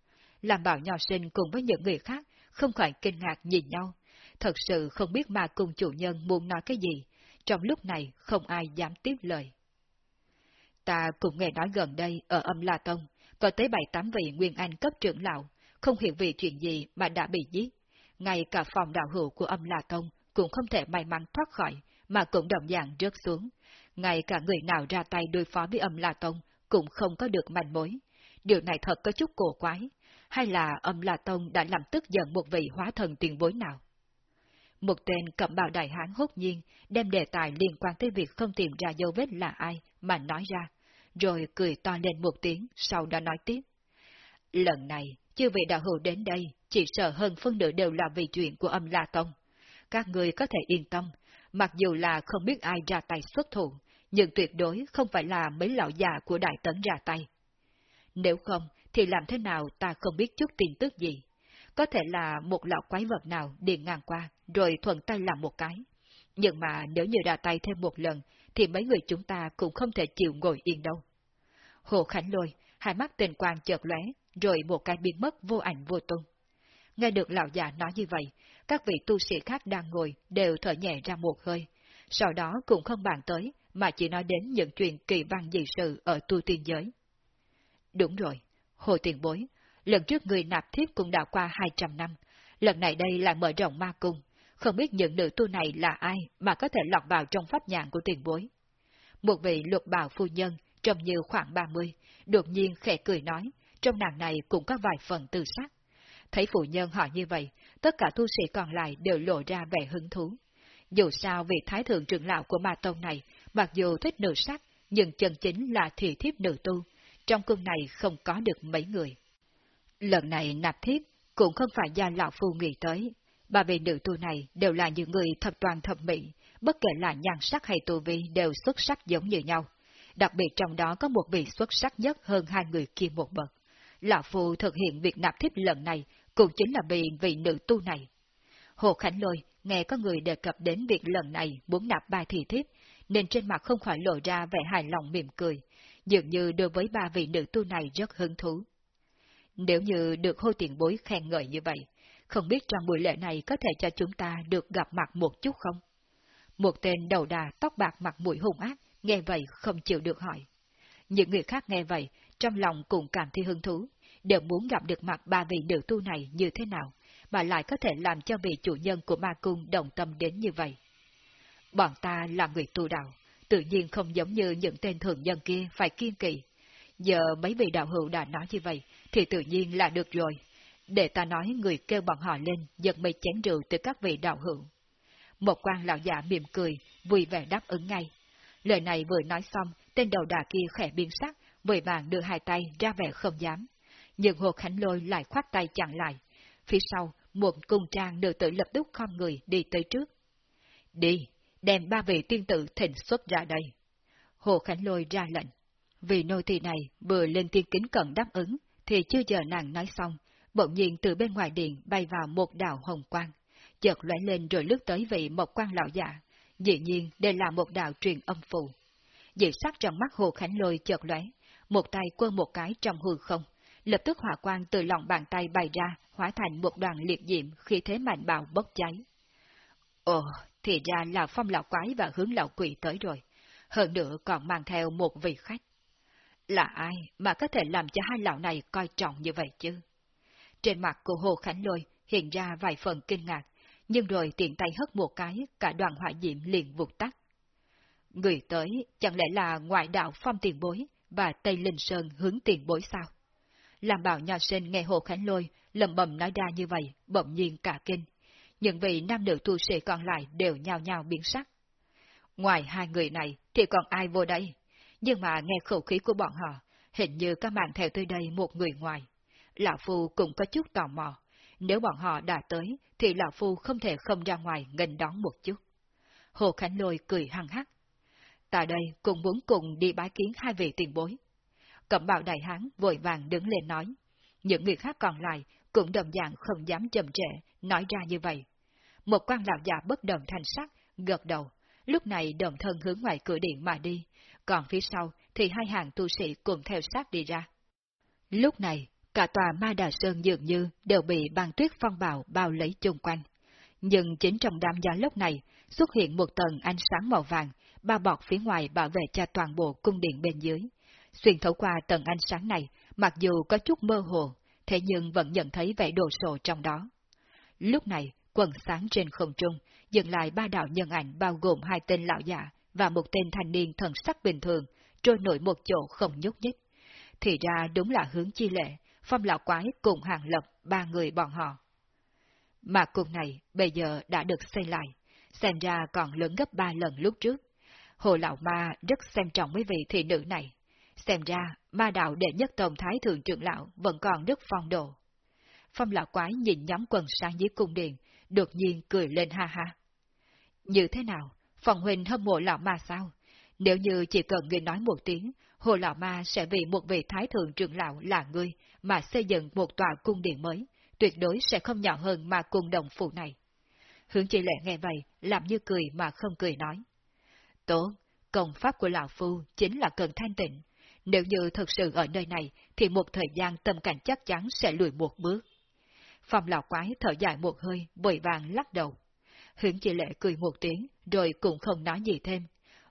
làm bảo nho sinh cùng với những người khác không khỏi kinh ngạc nhìn nhau. Thật sự không biết mà cùng chủ nhân muốn nói cái gì, trong lúc này không ai dám tiếp lời. Ta cũng nghe nói gần đây ở âm La Tông, có tới bảy tám vị Nguyên Anh cấp trưởng lão, không hiểu vì chuyện gì mà đã bị giết. Ngay cả phòng đạo hữu của âm La Tông cũng không thể may mắn thoát khỏi, mà cũng đồng dạng rớt xuống. Ngay cả người nào ra tay đối phó với âm La Tông cũng không có được manh mối. Điều này thật có chút cổ quái, hay là âm La Tông đã làm tức giận một vị hóa thần tiền bối nào? Một tên cẩm bào đại hán hốt nhiên đem đề tài liên quan tới việc không tìm ra dấu vết là ai mà nói ra, rồi cười to lên một tiếng, sau đó nói tiếp. Lần này, chư vị đạo hữu đến đây, chỉ sợ hơn phân nửa đều là vì chuyện của âm La Tông. Các người có thể yên tâm, mặc dù là không biết ai ra tay xuất thủ, nhưng tuyệt đối không phải là mấy lão già của Đại Tấn ra tay. Nếu không, thì làm thế nào ta không biết chút tin tức gì? Có thể là một lão quái vật nào đi ngang qua, rồi thuận tay làm một cái. Nhưng mà nếu như ra tay thêm một lần, thì mấy người chúng ta cũng không thể chịu ngồi yên đâu. Hồ Khánh Lôi, hai mắt tình quang chợt lóe, rồi một cái biến mất vô ảnh vô tung. Nghe được lão già nói như vậy, các vị tu sĩ khác đang ngồi đều thở nhẹ ra một hơi, sau đó cũng không bàn tới, mà chỉ nói đến những chuyện kỳ văn dị sự ở tu tiên giới. Đúng rồi, Hồ Tiền Bối, lần trước người nạp thiếp cũng đã qua 200 năm, lần này đây là mở rộng ma cung, không biết những nữ tu này là ai mà có thể lọt vào trong pháp nhãn của tiền bối. Một vị luật bào phu nhân, trông như khoảng 30, đột nhiên khẽ cười nói, trong nàng này cũng có vài phần tư sắc. Thấy phụ nhân họ như vậy, tất cả tu sĩ còn lại đều lộ ra vẻ hứng thú. Dù sao vị thái thượng trưởng lão của ma tông này, mặc dù thích nữ sắc, nhưng chân chính là thị thiếp nữ tu, trong cung này không có được mấy người. Lần này nạp thiếp cũng không phải do lão phu nghĩ tới, ba vị nữ tu này đều là những người thập toàn thập mỹ, bất kể là nhan sắc hay tu vi đều xuất sắc giống như nhau. Đặc biệt trong đó có một vị xuất sắc nhất hơn hai người kia một bậc. Lão Phu thực hiện việc nạp thiếp lần này cũng chính là vì vị nữ tu này. Hồ Khánh Lôi nghe có người đề cập đến việc lần này muốn nạp ba thị thiếp, nên trên mặt không khỏi lộ ra vẻ hài lòng mỉm cười, dường như đối với ba vị nữ tu này rất hứng thú. Nếu như được hô tiền bối khen ngợi như vậy, không biết trong buổi lễ này có thể cho chúng ta được gặp mặt một chút không? Một tên đầu đà tóc bạc mặt mũi hung ác, nghe vậy không chịu được hỏi. Những người khác nghe vậy trong lòng cũng cảm thấy hứng thú, đều muốn gặp được mặt ba vị nữ tu này như thế nào, mà lại có thể làm cho vị chủ nhân của ma cung đồng tâm đến như vậy. Bọn ta là người tu đạo, tự nhiên không giống như những tên thường nhân kia phải kiên kỳ. Giờ mấy vị đạo hữu đã nói như vậy, thì tự nhiên là được rồi. Để ta nói người kêu bọn họ lên, giật mây chén rượu từ các vị đạo hữu. Một quan lão giả mỉm cười, vui vẻ đáp ứng ngay. Lời này vừa nói xong, tên đầu đà kia khẽ biến sắc, vội vàng đưa hai tay ra vẻ không dám. Nhưng Hồ Khánh Lôi lại khoát tay chặn lại. Phía sau, một cung trang nữ tử lập tức không người đi tới trước. Đi, đem ba vị tiên tử thịnh xuất ra đây. Hồ Khánh Lôi ra lệnh. Vì nô tỳ này vừa lên tiên kính cẩn đáp ứng, thì chưa chờ nàng nói xong, bỗng nhiên từ bên ngoài điện bay vào một đạo hồng quang, chợt lóe lên rồi lướt tới vị một quan lão giả, dĩ nhiên đây là một đạo truyền âm phù. Dị sắc trong mắt Hồ Khánh Lôi chợt lóe, một tay quơ một cái trong hư không, lập tức hỏa quang từ lòng bàn tay bay ra, hóa thành một đoàn liệt diệm khi thế mạnh bạo bốc cháy. Ồ, thì ra là phong lão quái và hướng lão quỷ tới rồi, hơn nữa còn mang theo một vị khách. Là ai mà có thể làm cho hai lão này coi trọng như vậy chứ? Trên mặt của Hồ Khánh Lôi hiện ra vài phần kinh ngạc, nhưng rồi tiện tay hất một cái, cả đoàn hỏa diệm liền vụt tắt. Người tới chẳng lẽ là ngoại đạo phong tiền bối và Tây Linh Sơn hướng tiền bối sao? Làm bảo nhà sinh nghe Hồ Khánh Lôi lầm bầm nói ra như vậy, bỗng nhiên cả kinh. Những vị nam nữ tu sĩ còn lại đều nhao nhao biến sắc. Ngoài hai người này thì còn ai vô đây? Nhưng mà nghe khẩu khí của bọn họ, hình như các bạn theo tới đây một người ngoài. Lão Phu cũng có chút tò mò. Nếu bọn họ đã tới, thì Lão Phu không thể không ra ngoài nghênh đón một chút. Hồ Khánh Lôi cười hăng hắc. Tại đây cũng muốn cùng đi bái kiến hai vị tiền bối. Cẩm bào đại hán vội vàng đứng lên nói. Những người khác còn lại cũng đồng dạng không dám chậm trễ, nói ra như vậy. Một quan lão già bất đồng thanh sắc, gật đầu, lúc này đồng thân hướng ngoài cửa điện mà đi, còn phía sau thì hai hàng tu sĩ cùng theo sát đi ra. Lúc này, cả tòa Ma Đà Sơn dường như đều bị băng tuyết phong bạo bao lấy chung quanh. Nhưng chính trong đám gió lúc này xuất hiện một tầng ánh sáng màu vàng, bao bọc phía ngoài bảo vệ cho toàn bộ cung điện bên dưới. Xuyên thấu qua tầng ánh sáng này, mặc dù có chút mơ hồ, thế nhưng vẫn nhận thấy vẻ đồ sộ trong đó. Lúc này, quần sáng trên không trung, dừng lại ba đạo nhân ảnh bao gồm hai tên lão giả và một tên thanh niên thần sắc bình thường, trôi nổi một chỗ không nhúc nhích. Thì ra đúng là hướng chi lệ, phong lão quái cùng hàng lập ba người bọn họ. Mà cung này bây giờ đã được xây lại, xem ra còn lớn gấp ba lần lúc trước. Hồ lão ma rất xem trọng mấy vị thị nữ này. Xem ra, ma đạo đệ nhất tổng thái thượng trưởng lão vẫn còn rất phong độ. Phong lão quái nhìn nhóm quần sang dưới cung điện, đột nhiên cười lên ha ha. Như thế nào? Phòng huynh hâm mộ lão ma sao? Nếu như chỉ cần ngươi nói một tiếng, hồ lão ma sẽ vì một vị thái thượng trưởng lão là ngươi mà xây dựng một tòa cung điện mới, tuyệt đối sẽ không nhỏ hơn mà cung đồng phụ này. Hướng chi lệ nghe vậy, làm như cười mà không cười nói. Tốt, công pháp của lão phu chính là cần thanh tịnh. Nếu như thật sự ở nơi này, thì một thời gian tâm cảnh chắc chắn sẽ lùi một bước. Phòng lão quái thở dài một hơi, bồi vàng lắc đầu. Hướng chỉ lệ cười một tiếng, rồi cũng không nói gì thêm.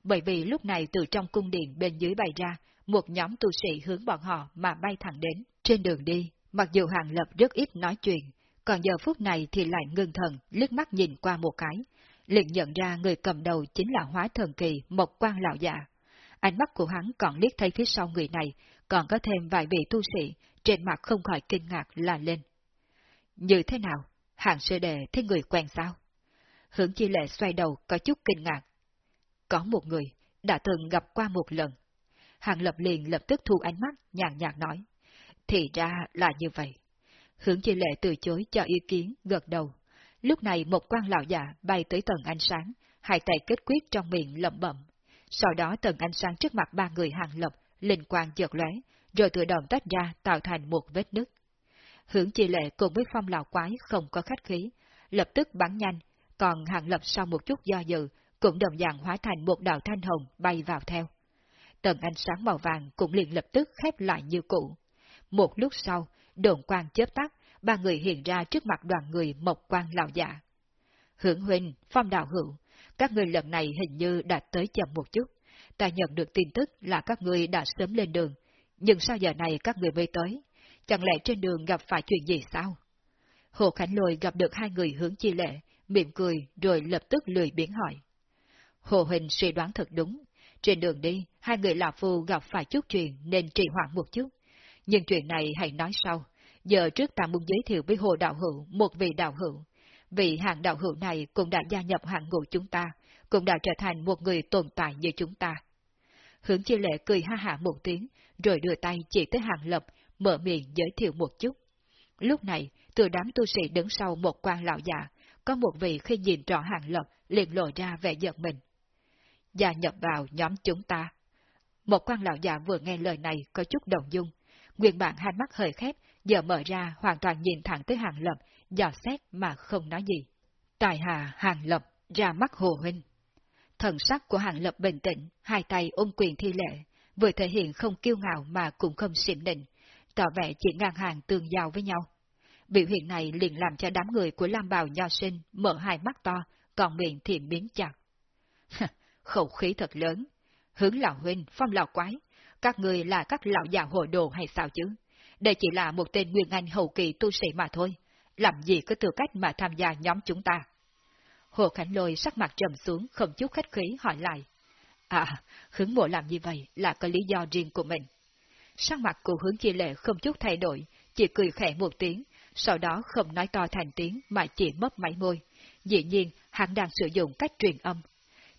Bởi vì lúc này từ trong cung điện bên dưới bay ra, một nhóm tu sĩ hướng bọn họ mà bay thẳng đến. Trên đường đi, mặc dù Hàng Lập rất ít nói chuyện, còn giờ phút này thì lại ngưng thần, liếc mắt nhìn qua một cái. liền nhận ra người cầm đầu chính là hóa thần kỳ Mộc quan lão già. Ánh mắt của hắn còn liếc thấy phía sau người này, còn có thêm vài vị tu sĩ, trên mặt không khỏi kinh ngạc là lên. Như thế nào? Hàng sơ đề thấy người quen sao? Hướng chi lệ xoay đầu có chút kinh ngạc. Có một người, đã từng gặp qua một lần. Hàng lập liền lập tức thu ánh mắt, nhàn nhạt nói. Thì ra là như vậy. Hướng chi lệ từ chối cho ý kiến, gật đầu. Lúc này một quan lão già bay tới tầng ánh sáng, hai tay kết quyết trong miệng lẩm bẩm. Sau đó tầng ánh sáng trước mặt ba người hàng lập, linh quang chợt lóe, rồi tự động tách ra tạo thành một vết nứt. Hướng chi lệ cùng với phong lão quái không có khách khí, lập tức bắn nhanh, còn hàng lập sau một chút do dự, cũng đồng dạng hóa thành một đạo thanh hồng bay vào theo. Tầng ánh sáng màu vàng cũng liền lập tức khép lại như cũ. Một lúc sau, đồn quang chớp tắt, ba người hiện ra trước mặt đoàn người mộc quan lão giả. Hưởng huynh, phong đạo hữu, các người lần này hình như đã tới chậm một chút. Ta nhận được tin tức là các người đã sớm lên đường, nhưng sao giờ này các người mới tới? Chẳng lẽ trên đường gặp phải chuyện gì sao? Hồ Khánh Lôi gặp được hai người hướng chi lệ, mỉm cười rồi lập tức lười biến hỏi. Hồ hình suy đoán thật đúng. Trên đường đi, hai người lão phu gặp phải chút chuyện nên trì hoãn một chút. Nhưng chuyện này hãy nói sau. Giờ trước ta muốn giới thiệu với Hồ Đạo Hữu một vị đạo hữu. Vị hạng đạo hữu này cũng đã gia nhập hạng ngũ chúng ta, cũng đã trở thành một người tồn tại như chúng ta. Hướng chi lệ cười ha hạ một tiếng, rồi đưa tay chỉ tới hàng lập, mở miệng giới thiệu một chút. Lúc này, từ đám tu sĩ đứng sau một quan lão già, có một vị khi nhìn rõ hàng lập liền lộ ra vẻ giận mình. Gia nhập vào nhóm chúng ta. Một quan lão già vừa nghe lời này có chút đồng dung. Nguyên bản hai mắt hơi khép, giờ mở ra hoàn toàn nhìn thẳng tới hàng lập, dò xét mà không nói gì. Tài hà hàng lập ra mắt hồ huynh. Thần sắc của hàng lập bình tĩnh, hai tay ôm quyền thi lệ, vừa thể hiện không kiêu ngạo mà cũng không xỉm định, tỏ vẻ chỉ ngang hàng tương giao với nhau. Biểu hiện này liền làm cho đám người của Lam Bào Nho Sinh mở hai mắt to, còn miệng thì biến chặt. Khẩu khí thật lớn. Hướng lão huynh, phong lão quái, các người là các lão già hồ đồ hay sao chứ? Đây chỉ là một tên nguyên anh hậu kỳ tu sĩ mà thôi. Làm gì có tư cách mà tham gia nhóm chúng ta? Hồ Khánh Lôi sắc mặt trầm xuống, không chút khách khí hỏi lại. À, hướng mộ làm như vậy là có lý do riêng của mình. Sắc mặt của hướng chi lệ không chút thay đổi, chỉ cười khẽ một tiếng, sau đó không nói to thành tiếng mà chỉ mất máy môi. Dĩ nhiên, hắn đang sử dụng cách truyền âm.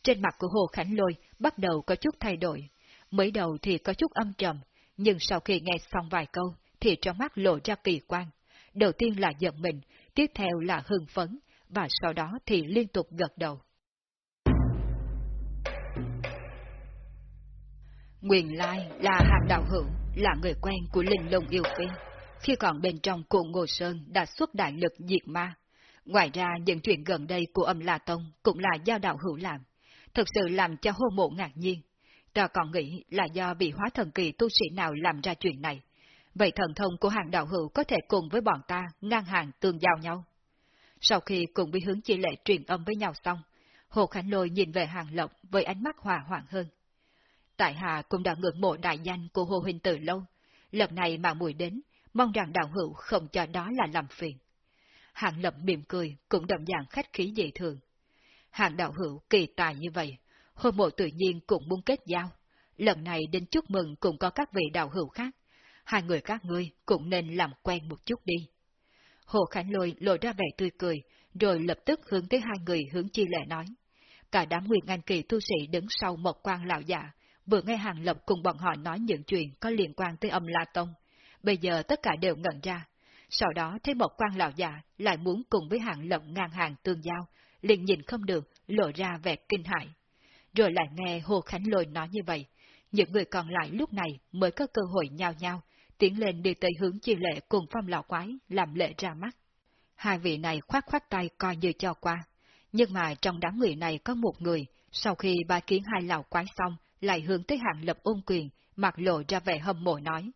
Trên mặt của Hồ Khánh Lôi bắt đầu có chút thay đổi. Mới đầu thì có chút âm trầm, nhưng sau khi nghe xong vài câu, thì trong mắt lộ ra kỳ quan. Đầu tiên là giận mình, tiếp theo là hưng phấn, và sau đó thì liên tục gật đầu. Nguyên Lai là hàng đạo hữu, là người quen của Linh Lung Yêu Phi. Khi còn bên trong cụ Ngô Sơn đã xuất đại lực diệt ma. Ngoài ra những chuyện gần đây của âm La Tông cũng là do đạo hữu làm. Thực sự làm cho hô mộ ngạc nhiên. Ta còn nghĩ là do bị hóa thần kỳ tu sĩ nào làm ra chuyện này. Vậy thần thông của hàng đạo hữu có thể cùng với bọn ta ngang hàng tương giao nhau. Sau khi cùng với hướng chi lệ truyền âm với nhau xong, Hồ Khánh Lôi nhìn về hàng lộc với ánh mắt hòa hoạn hơn. Tại Hà cũng đã ngưỡng mộ đại danh của Hồ Huynh từ lâu, lần này mà mùi đến, mong rằng đạo hữu không cho đó là làm phiền. Hạng lập mỉm cười, cũng đồng dạng khách khí dị thường. Hạng đạo hữu kỳ tài như vậy, hôm mộ tự nhiên cũng muốn kết giao. Lần này đến chúc mừng cũng có các vị đạo hữu khác. Hai người các ngươi cũng nên làm quen một chút đi. Hồ Khánh Lôi lộ ra vẻ tươi cười, rồi lập tức hướng tới hai người hướng chi lệ nói. Cả đám nguyên anh kỳ tu sĩ đứng sau một quan lão giả, vừa nghe Hàng Lập cùng bọn họ nói những chuyện có liên quan tới âm La Tông. Bây giờ tất cả đều ngẩn ra. Sau đó thấy một quan lão già lại muốn cùng với hạng lộng ngang hàng tương giao, liền nhìn không được, lộ ra vẻ kinh hại. Rồi lại nghe Hồ Khánh Lôi nói như vậy, những người còn lại lúc này mới có cơ hội nhao nhao, tiến lên đi tới hướng chi lệ cùng phong lão quái, làm lệ ra mắt. Hai vị này khoát khoát tay coi như cho qua, nhưng mà trong đám người này có một người, sau khi ba kiến hai lão quái xong, lại hướng tới hạng lập ôn quyền, mặt lộ ra vẻ hâm mộ nói.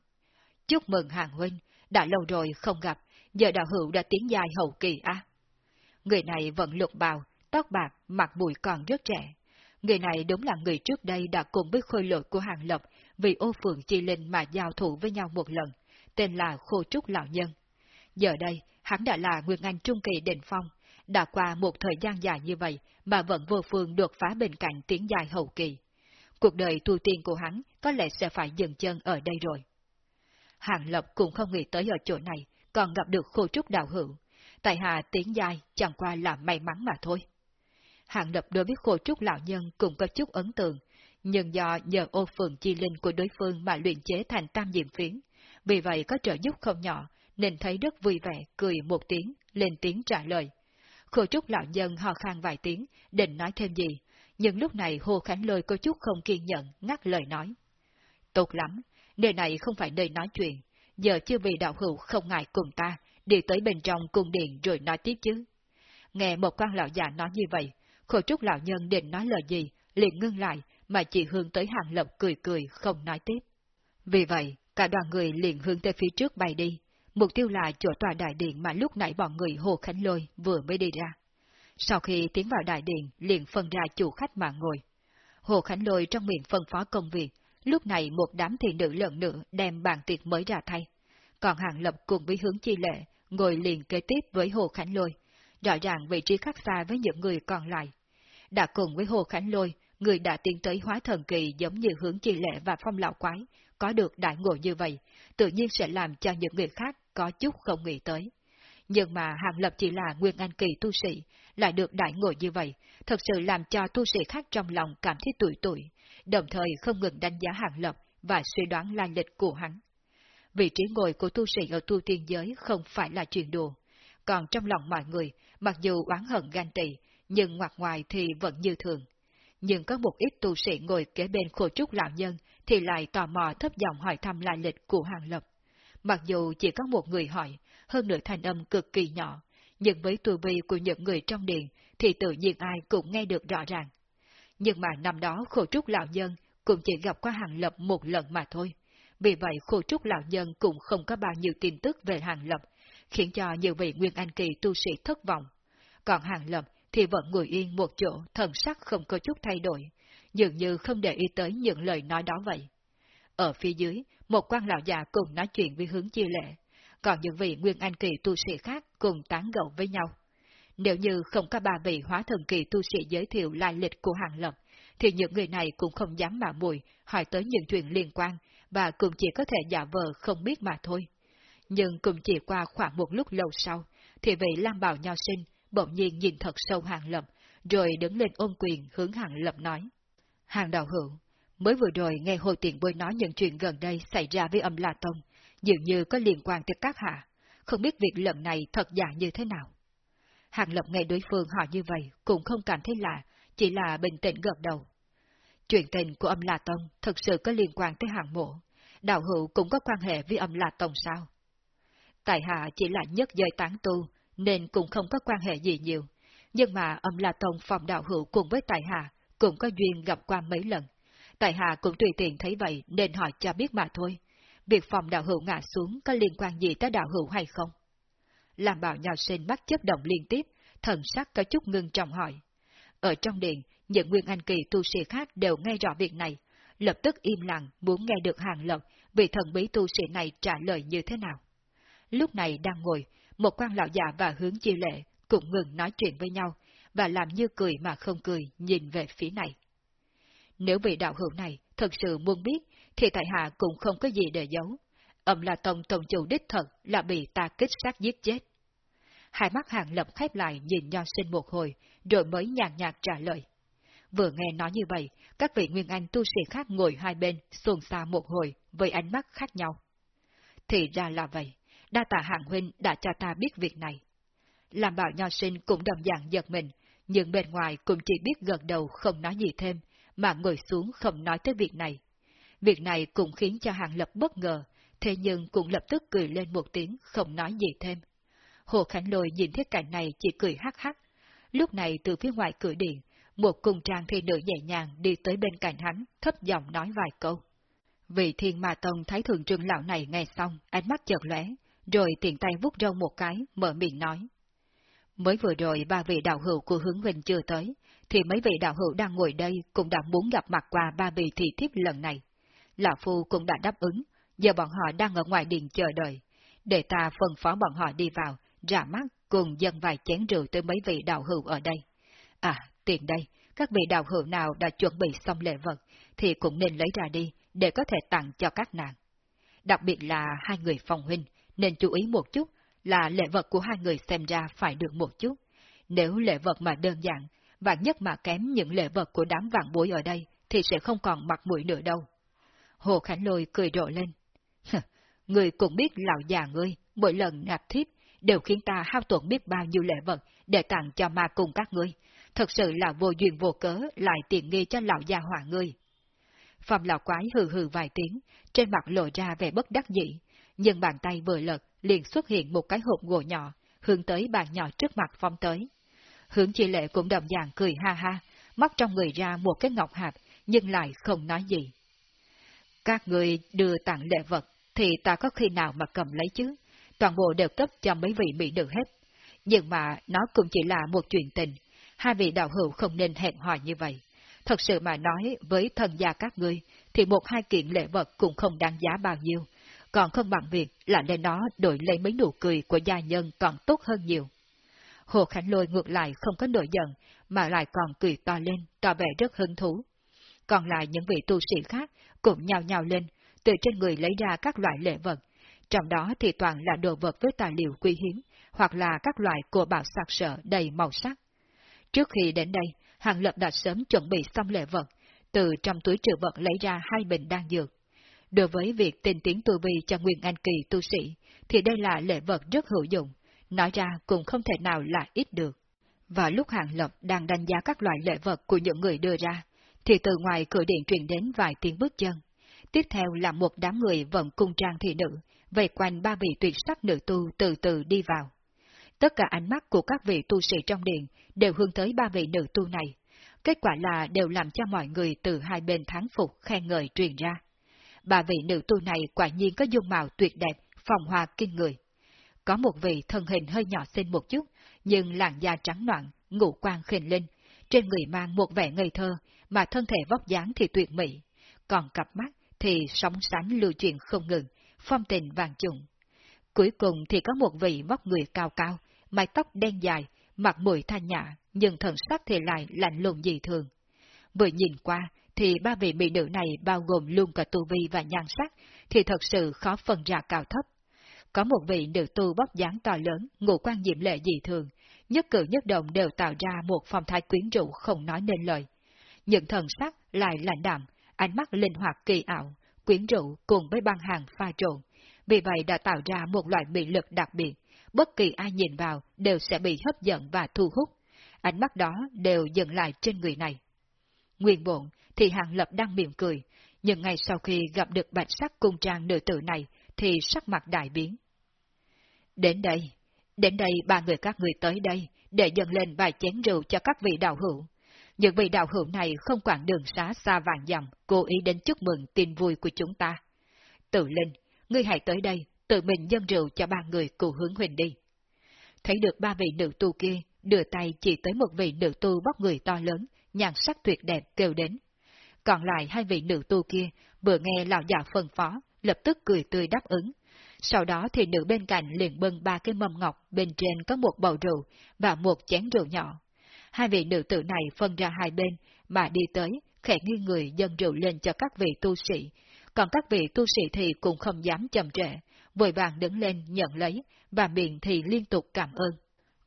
Chúc mừng hàng huynh, đã lâu rồi không gặp, giờ đạo hữu đã tiến dài hậu kỳ á. Người này vẫn lục bào, tóc bạc, mặt mũi còn rất trẻ. Người này đúng là người trước đây đã cùng với khôi lội của hàng lập vì ô phượng chi linh mà giao thủ với nhau một lần, tên là Khô Trúc Lão Nhân. Giờ đây, hắn đã là Nguyên Anh Trung Kỳ đỉnh phong, đã qua một thời gian dài như vậy mà vẫn vô phương đột phá bên cạnh tiến dài hậu kỳ. Cuộc đời tu tiên của hắn có lẽ sẽ phải dừng chân ở đây rồi. Hàng Lập cũng không nghĩ tới ở chỗ này, còn gặp được khô trúc đạo hữu. Tại hạ tiến dài chẳng qua là may mắn mà thôi. Hàng Lập đối với khô trúc lão nhân cũng có chút ấn tượng, nhưng do nhờ ô phường chi linh của đối phương mà luyện chế thành tam diệm phiến, vì vậy có trợ giúp không nhỏ, nên thấy rất vui vẻ, cười một tiếng, lên tiếng trả lời. Khô trúc lão nhân ho khan vài tiếng, định nói thêm gì, nhưng lúc này Hồ Khánh Lôi có chút không kiên nhẫn, ngắt lời nói. Tốt lắm, nơi này không phải nơi nói chuyện, giờ chưa bị đạo hữu không ngại cùng ta, đi tới bên trong cung điện rồi nói tiếp chứ. Nghe một quan lão già nói như vậy, khổ trúc lão nhân định nói lời gì, liền ngưng lại, mà chỉ hướng tới hàng lập cười cười không nói tiếp. Vì vậy, cả đoàn người liền hướng tới phía trước bay đi, mục tiêu là chỗ tòa đại điện mà lúc nãy bọn người Hồ Khánh Lôi vừa mới đi ra. Sau khi tiến vào đại điện, liền phân ra chủ khách mà ngồi. Hồ Khánh Lôi trong miệng phân phó công việc, Lúc này một đám thị nữ lần nữa đem bàn tiệc mới ra thay. Còn Hàng Lập cùng với hướng chi lệ ngồi liền kế tiếp với Hồ Khánh Lôi, rõ ràng vị trí khác xa với những người còn lại. Đã cùng với Hồ Khánh Lôi, người đã tiến tới hóa thần kỳ giống như hướng chi lệ và phong lão quái, có được đại ngộ như vậy, tự nhiên sẽ làm cho những người khác có chút không nghĩ tới. Nhưng mà Hàng Lập chỉ là nguyên anh kỳ tu sĩ, lại được đại ngộ như vậy, thật sự làm cho tu sĩ khác trong lòng cảm thấy tủi tủi đồng thời không ngừng đánh giá Hàng Lập và suy đoán lai lịch của hắn. Vị trí ngồi của tu sĩ ở tu tiên giới không phải là chuyện đùa, còn trong lòng mọi người, mặc dù oán hận gan tị, nhưng ngoặt ngoài thì vẫn như thường. Nhưng có một ít tu sĩ ngồi kế bên khổ trúc lão nhân thì lại tò mò thấp giọng hỏi thăm lai lịch của Hàng Lập. Mặc dù chỉ có một người hỏi, hơn nữa thanh âm cực kỳ nhỏ, nhưng với tu vi của những người trong điện thì tự nhiên ai cũng nghe được rõ ràng. Nhưng mà năm đó khổ trúc lão nhân cũng chỉ gặp qua Hàng Lập một lần mà thôi. Vì vậy khổ trúc lão nhân cũng không có bao nhiêu tin tức về Hàng Lập, khiến cho nhiều vị Nguyên Anh Kỳ tu sĩ thất vọng. Còn Hàng Lập thì vẫn ngồi yên một chỗ, thần sắc không có chút thay đổi, dường như không để ý tới những lời nói đó vậy. Ở phía dưới, một quan lão già cùng nói chuyện với hướng chia lệ, còn những vị Nguyên Anh Kỳ tu sĩ khác cùng tán gẫu với nhau. Nếu như không có ba vị hóa thần kỳ tu sĩ giới thiệu lai lịch của Hàng Lập, thì những người này cũng không dám mạo muội hỏi tới những chuyện liên quan, và cũng chỉ có thể giả vờ không biết mà thôi. Nhưng cũng chỉ qua khoảng một lúc lâu sau, thì vị Lam Bảo Nho Sinh bỗng nhiên nhìn thật sâu Hàng Lập, rồi đứng lên ôm quyền hướng Hàng Lập nói. Hàng đạo hữu, mới vừa rồi nghe Hồ Tiện Bôi nói những chuyện gần đây xảy ra với âm La Tông, dường như có liên quan tới các hạ, không biết việc lần này thật giả như thế nào. Hàng Lập nghe đối phương hỏi như vậy cũng không cảm thấy lạ, chỉ là bình tĩnh gật đầu. Chuyện tình của âm La Tông thật sự có liên quan tới hàng mộ, đạo hữu cũng có quan hệ với âm La Tông sao? Tại hạ chỉ là nhất giới tán tu, nên cũng không có quan hệ gì nhiều, nhưng mà âm La Tông phòng đạo hữu cùng với tại hạ cũng có duyên gặp qua mấy lần. Tại hạ cũng tùy tiện thấy vậy nên hỏi cho biết mà thôi. Việc phòng đạo hữu ngã xuống có liên quan gì tới đạo hữu hay không? Làm bảo nhỏ sinh mắt chấp động liên tiếp, thần sắc có chút ngưng trọng hỏi. Ở trong điện, những nguyên anh kỳ tu sĩ khác đều nghe rõ việc này, lập tức im lặng muốn nghe được hàng lập vị thần bí tu sĩ này trả lời như thế nào. Lúc này đang ngồi, một quan lão già và hướng chi lệ cũng ngừng nói chuyện với nhau, và làm như cười mà không cười nhìn về phía này. Nếu vị đạo hữu này thật sự muốn biết, thì tại hạ cũng không có gì để giấu. Ẩm là tông tổng chủ đích thật là bị ta kích sát giết chết. Hai mắt hàng lập khép lại nhìn nho sinh một hồi, rồi mới nhàn nhạt trả lời. Vừa nghe nói như vậy, các vị nguyên anh tu sĩ khác ngồi hai bên, xuồng xa một hồi, với ánh mắt khác nhau. Thì ra là vậy, đa tạ hạng huynh đã cho ta biết việc này. Làm bảo nho sinh cũng đồng dạng giật mình, nhưng bên ngoài cũng chỉ biết gật đầu không nói gì thêm, mà ngồi xuống không nói tới việc này. Việc này cũng khiến cho hạng Lập bất ngờ, thế nhưng cũng lập tức cười lên một tiếng, không nói gì thêm. Hồ Khánh Lôi nhìn thấy cảnh này chỉ cười hắc hắc. Lúc này từ phía ngoài cửa điện, một cung trang thi nữ nhẹ nhàng đi tới bên cạnh hắn, thấp giọng nói vài câu. Vị thiên ma tông thấy thường trương lão này nghe xong, ánh mắt chợt lóe, rồi tiện tay vút râu một cái, mở miệng nói. Mới vừa rồi ba vị đạo hữu của hướng huynh chưa tới, thì mấy vị đạo hữu đang ngồi đây cũng đã muốn gặp mặt qua ba vị thị thiếp lần này. Lão Phu cũng đã đáp ứng, giờ bọn họ đang ở ngoài điện chờ đợi. Để ta phân phó bọn họ đi vào, ra mắt cùng dân vài chén rượu tới mấy vị đạo hữu ở đây. À, tiền đây, các vị đạo hữu nào đã chuẩn bị xong lễ vật, thì cũng nên lấy ra đi, để có thể tặng cho các nàng. Đặc biệt là hai người phòng huynh, nên chú ý một chút là lễ vật của hai người xem ra phải được một chút. Nếu lễ vật mà đơn giản, và nhất mà kém những lễ vật của đám vạn bối ở đây, thì sẽ không còn mặt mũi nữa đâu. Hồ Khánh Lôi cười rộ lên. người cũng biết lão già ngươi, mỗi lần nạp thiếp, đều khiến ta hao tổn biết bao nhiêu lễ vật để tặng cho ma cùng các ngươi. Thật sự là vô duyên vô cớ lại tiện nghi cho lão gia hỏa ngươi. Phòng lão quái hừ hừ vài tiếng, trên mặt lộ ra vẻ bất đắc dĩ, nhưng bàn tay vừa lật, liền xuất hiện một cái hộp gỗ nhỏ, hướng tới bàn nhỏ trước mặt phong tới. Hướng chi lệ cũng đồng dạng cười ha ha, móc trong người ra một cái ngọc hạt, nhưng lại không nói gì. Các người đưa tặng lễ vật, thì ta có khi nào mà cầm lấy chứ? Toàn bộ đều cấp cho mấy vị mỹ nữ hết. Nhưng mà nó cũng chỉ là một chuyện tình, hai vị đạo hữu không nên hẹn hò như vậy. Thật sự mà nói với thần gia các ngươi, thì một hai kiện lễ vật cũng không đáng giá bao nhiêu, còn không bằng việc là lên nó đổi lấy mấy nụ cười của gia nhân còn tốt hơn nhiều. Hồ Khánh Lôi ngược lại không có nổi giận, mà lại còn cười to lên, tỏ vẻ rất hứng thú. Còn lại những vị tu sĩ khác cũng nhào nhào lên, từ trên người lấy ra các loại lễ vật, trong đó thì toàn là đồ vật với tài liệu quý hiếm, hoặc là các loại của bảo sạc sở đầy màu sắc. Trước khi đến đây, Hàng Lập đã sớm chuẩn bị xong lễ vật, từ trong túi trữ vật lấy ra hai bình đan dược. Đối với việc tinh tiến tu vi cho Nguyên Anh Kỳ tu sĩ, thì đây là lễ vật rất hữu dụng, nói ra cũng không thể nào là ít được. Và lúc Hàng Lập đang đánh giá các loại lễ vật của những người đưa ra, thì từ ngoài cửa điện truyền đến vài tiếng bước chân. Tiếp theo là một đám người vận cung trang thị nữ, vây quanh ba vị tuyệt sắc nữ tu từ từ đi vào. Tất cả ánh mắt của các vị tu sĩ trong điện đều hướng tới ba vị nữ tu này. Kết quả là đều làm cho mọi người từ hai bên thắng phục khen ngợi truyền ra. Ba vị nữ tu này quả nhiên có dung mạo tuyệt đẹp, phòng hòa kinh người. Có một vị thân hình hơi nhỏ xinh một chút, nhưng làn da trắng noạn, ngũ quan khinh linh, trên người mang một vẻ ngây thơ, mà thân thể vóc dáng thì tuyệt mỹ, còn cặp mắt thì sóng sánh lưu chuyển không ngừng, phong tình vàng trùng. Cuối cùng thì có một vị vóc người cao cao, mái tóc đen dài, mặt mũi thanh nhã, nhưng thần sắc thì lại lạnh lùng dị thường. Vừa nhìn qua, thì ba vị mỹ nữ này bao gồm luôn cả tu vi và nhan sắc, thì thật sự khó phân ra cao thấp. Có một vị nữ tu bóc dáng to lớn, ngũ quan diệm lệ dị thường, nhất cử nhất động đều tạo ra một phong thái quyến rũ không nói nên lời. Những thần sắc lại lạnh đạm, ánh mắt linh hoạt kỳ ảo, quyến rũ cùng với băng hàng pha trộn, vì vậy đã tạo ra một loại bị lực đặc biệt, bất kỳ ai nhìn vào đều sẽ bị hấp dẫn và thu hút. Ánh mắt đó đều dừng lại trên người này. Nguyên bộn thì Hàng Lập đang mỉm cười, nhưng ngay sau khi gặp được bạch sắc cung trang nữ tử này thì sắc mặt đại biến. Đến đây, đến đây ba người các người tới đây để dâng lên vài chén rượu cho các vị đạo hữu. Những vị đạo hữu này không quản đường xá xa vàng dặm, cố ý đến chúc mừng tin vui của chúng ta. Tự linh, ngươi hãy tới đây, tự mình dân rượu cho ba người cụ hướng huỳnh đi. Thấy được ba vị nữ tu kia, đưa tay chỉ tới một vị nữ tu bóc người to lớn, nhàn sắc tuyệt đẹp kêu đến. Còn lại hai vị nữ tu kia, vừa nghe lão già phân phó, lập tức cười tươi đáp ứng. Sau đó thì nữ bên cạnh liền bưng ba cái mâm ngọc, bên trên có một bầu rượu và một chén rượu nhỏ. Hai vị nữ tử này phân ra hai bên, mà đi tới, khẽ nghiêng người dâng rượu lên cho các vị tu sĩ, còn các vị tu sĩ thì cũng không dám chậm trễ, vội vàng đứng lên nhận lấy, và miệng thì liên tục cảm ơn.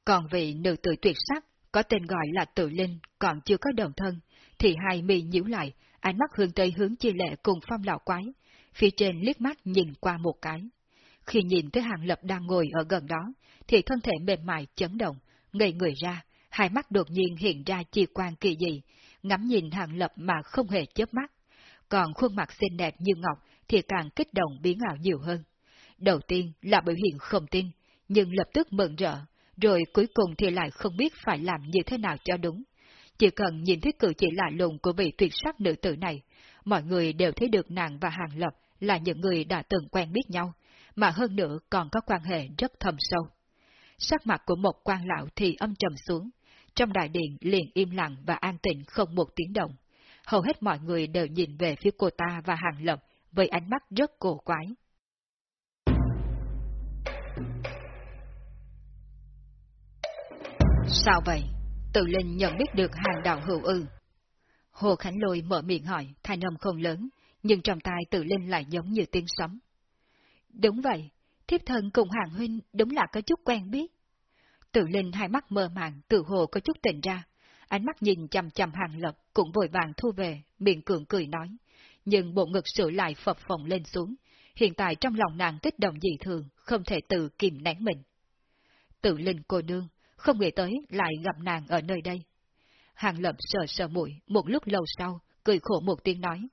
Còn vị nữ tử tuyệt sắc, có tên gọi là tự linh, còn chưa có đồng thân, thì hai mi nhíu lại, ánh mắt hướng tây hướng chi lệ cùng phong lão quái, phía trên liếc mắt nhìn qua một cái. Khi nhìn tới hàng lập đang ngồi ở gần đó, thì thân thể mềm mại chấn động, ngây người ra, hai mắt đột nhiên hiện ra chi quan kỳ dị, ngắm nhìn hàng lập mà không hề chớp mắt. Còn khuôn mặt xinh đẹp như ngọc thì càng kích động biến ảo nhiều hơn. Đầu tiên là biểu hiện không tin, nhưng lập tức mừng rỡ, rồi cuối cùng thì lại không biết phải làm như thế nào cho đúng. Chỉ cần nhìn thấy cử chỉ lạ lùng của vị tuyệt sắc nữ tử này, mọi người đều thấy được nàng và Hàng Lập là những người đã từng quen biết nhau, mà hơn nữa còn có quan hệ rất thâm sâu. Sắc mặt của một quan lão thì âm trầm xuống, trong đại điện liền im lặng và an tĩnh không một tiếng động. Hầu hết mọi người đều nhìn về phía cô ta và Hàng Lập với ánh mắt rất cổ quái. Sao vậy? Tự linh nhận biết được hàng đạo hữu ư. Hồ Khánh Lôi mở miệng hỏi, thanh âm không lớn, nhưng trong tai tự linh lại giống như tiếng sấm. Đúng vậy, thiếp thân cùng hàng huynh đúng là có chút quen biết. Tự linh hai mắt mơ màng, tự hồ có chút tỉnh ra, ánh mắt nhìn chằm chằm hàng lập cũng vội vàng thu về, miệng cường cười nói, nhưng bộ ngực sửa lại phập phồng lên xuống, hiện tại trong lòng nàng kích động dị thường, không thể tự kìm nén mình. Tự linh cô nương, không nghĩ tới lại gặp nàng ở nơi đây. Hàng lập sờ sờ mũi, một lúc lâu sau, cười khổ một tiếng nói.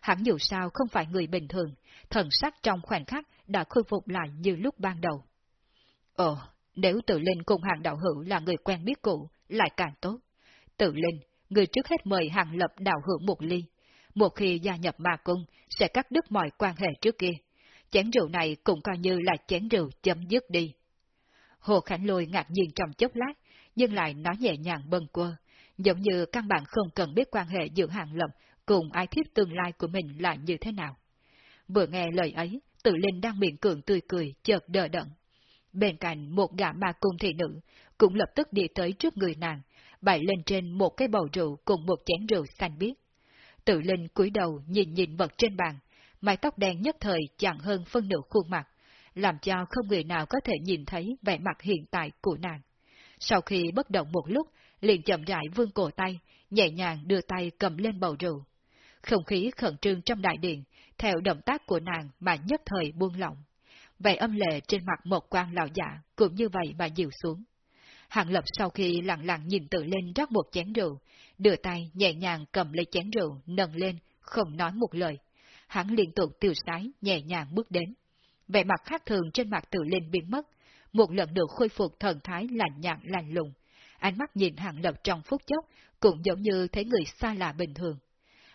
Hắn dù sao không phải người bình thường, thần sắc trong khoảnh khắc đã khôi phục lại như lúc ban đầu. Ồ, nếu tự linh cùng hàng đạo hữu là người quen biết cũ, lại càng tốt. Tự linh, người trước hết mời hàng lập đạo hữu một ly. Một khi gia nhập ma cung, sẽ cắt đứt mọi quan hệ trước kia. Chén rượu này cũng coi như là chén rượu chấm dứt đi. Hồ Khánh Lôi ngạc nhiên trong chốc lát, nhưng lại nói nhẹ nhàng bâng quơ, giống như căn bản không cần biết quan hệ giữa hàng lập cùng ai thiếp tương lai của mình là như thế nào. Vừa nghe lời ấy, tự linh đang miệng cường tươi cười, chợt đờ đẫn. Bên cạnh một gã ma cung thị nữ, cũng lập tức đi tới trước người nàng, bày lên trên một cái bầu rượu cùng một chén rượu xanh biếc. Tự linh cúi đầu nhìn nhìn vật trên bàn, mái tóc đen nhất thời chẳng hơn phân nửa khuôn mặt, làm cho không người nào có thể nhìn thấy vẻ mặt hiện tại của nàng. Sau khi bất động một lúc, liền chậm rãi vươn cổ tay, nhẹ nhàng đưa tay cầm lên bầu rượu. Không khí khẩn trương trong đại điện, theo động tác của nàng mà nhất thời buông lỏng. Vẻ âm lệ trên mặt một quan lão giả cũng như vậy mà dịu xuống. hạng lập sau khi lặng lặng nhìn tự lên rót một chén rượu, đưa tay nhẹ nhàng cầm lấy chén rượu, nâng lên, không nói một lời. Hắn liên tục tiêu sái, nhẹ nhàng bước đến. Vẻ mặt khác thường trên mặt tự lên biến mất, một lần được khôi phục thần thái lạnh nhạt lạnh lùng. Ánh mắt nhìn hạng lập trong phút chốc, cũng giống như thấy người xa lạ bình thường.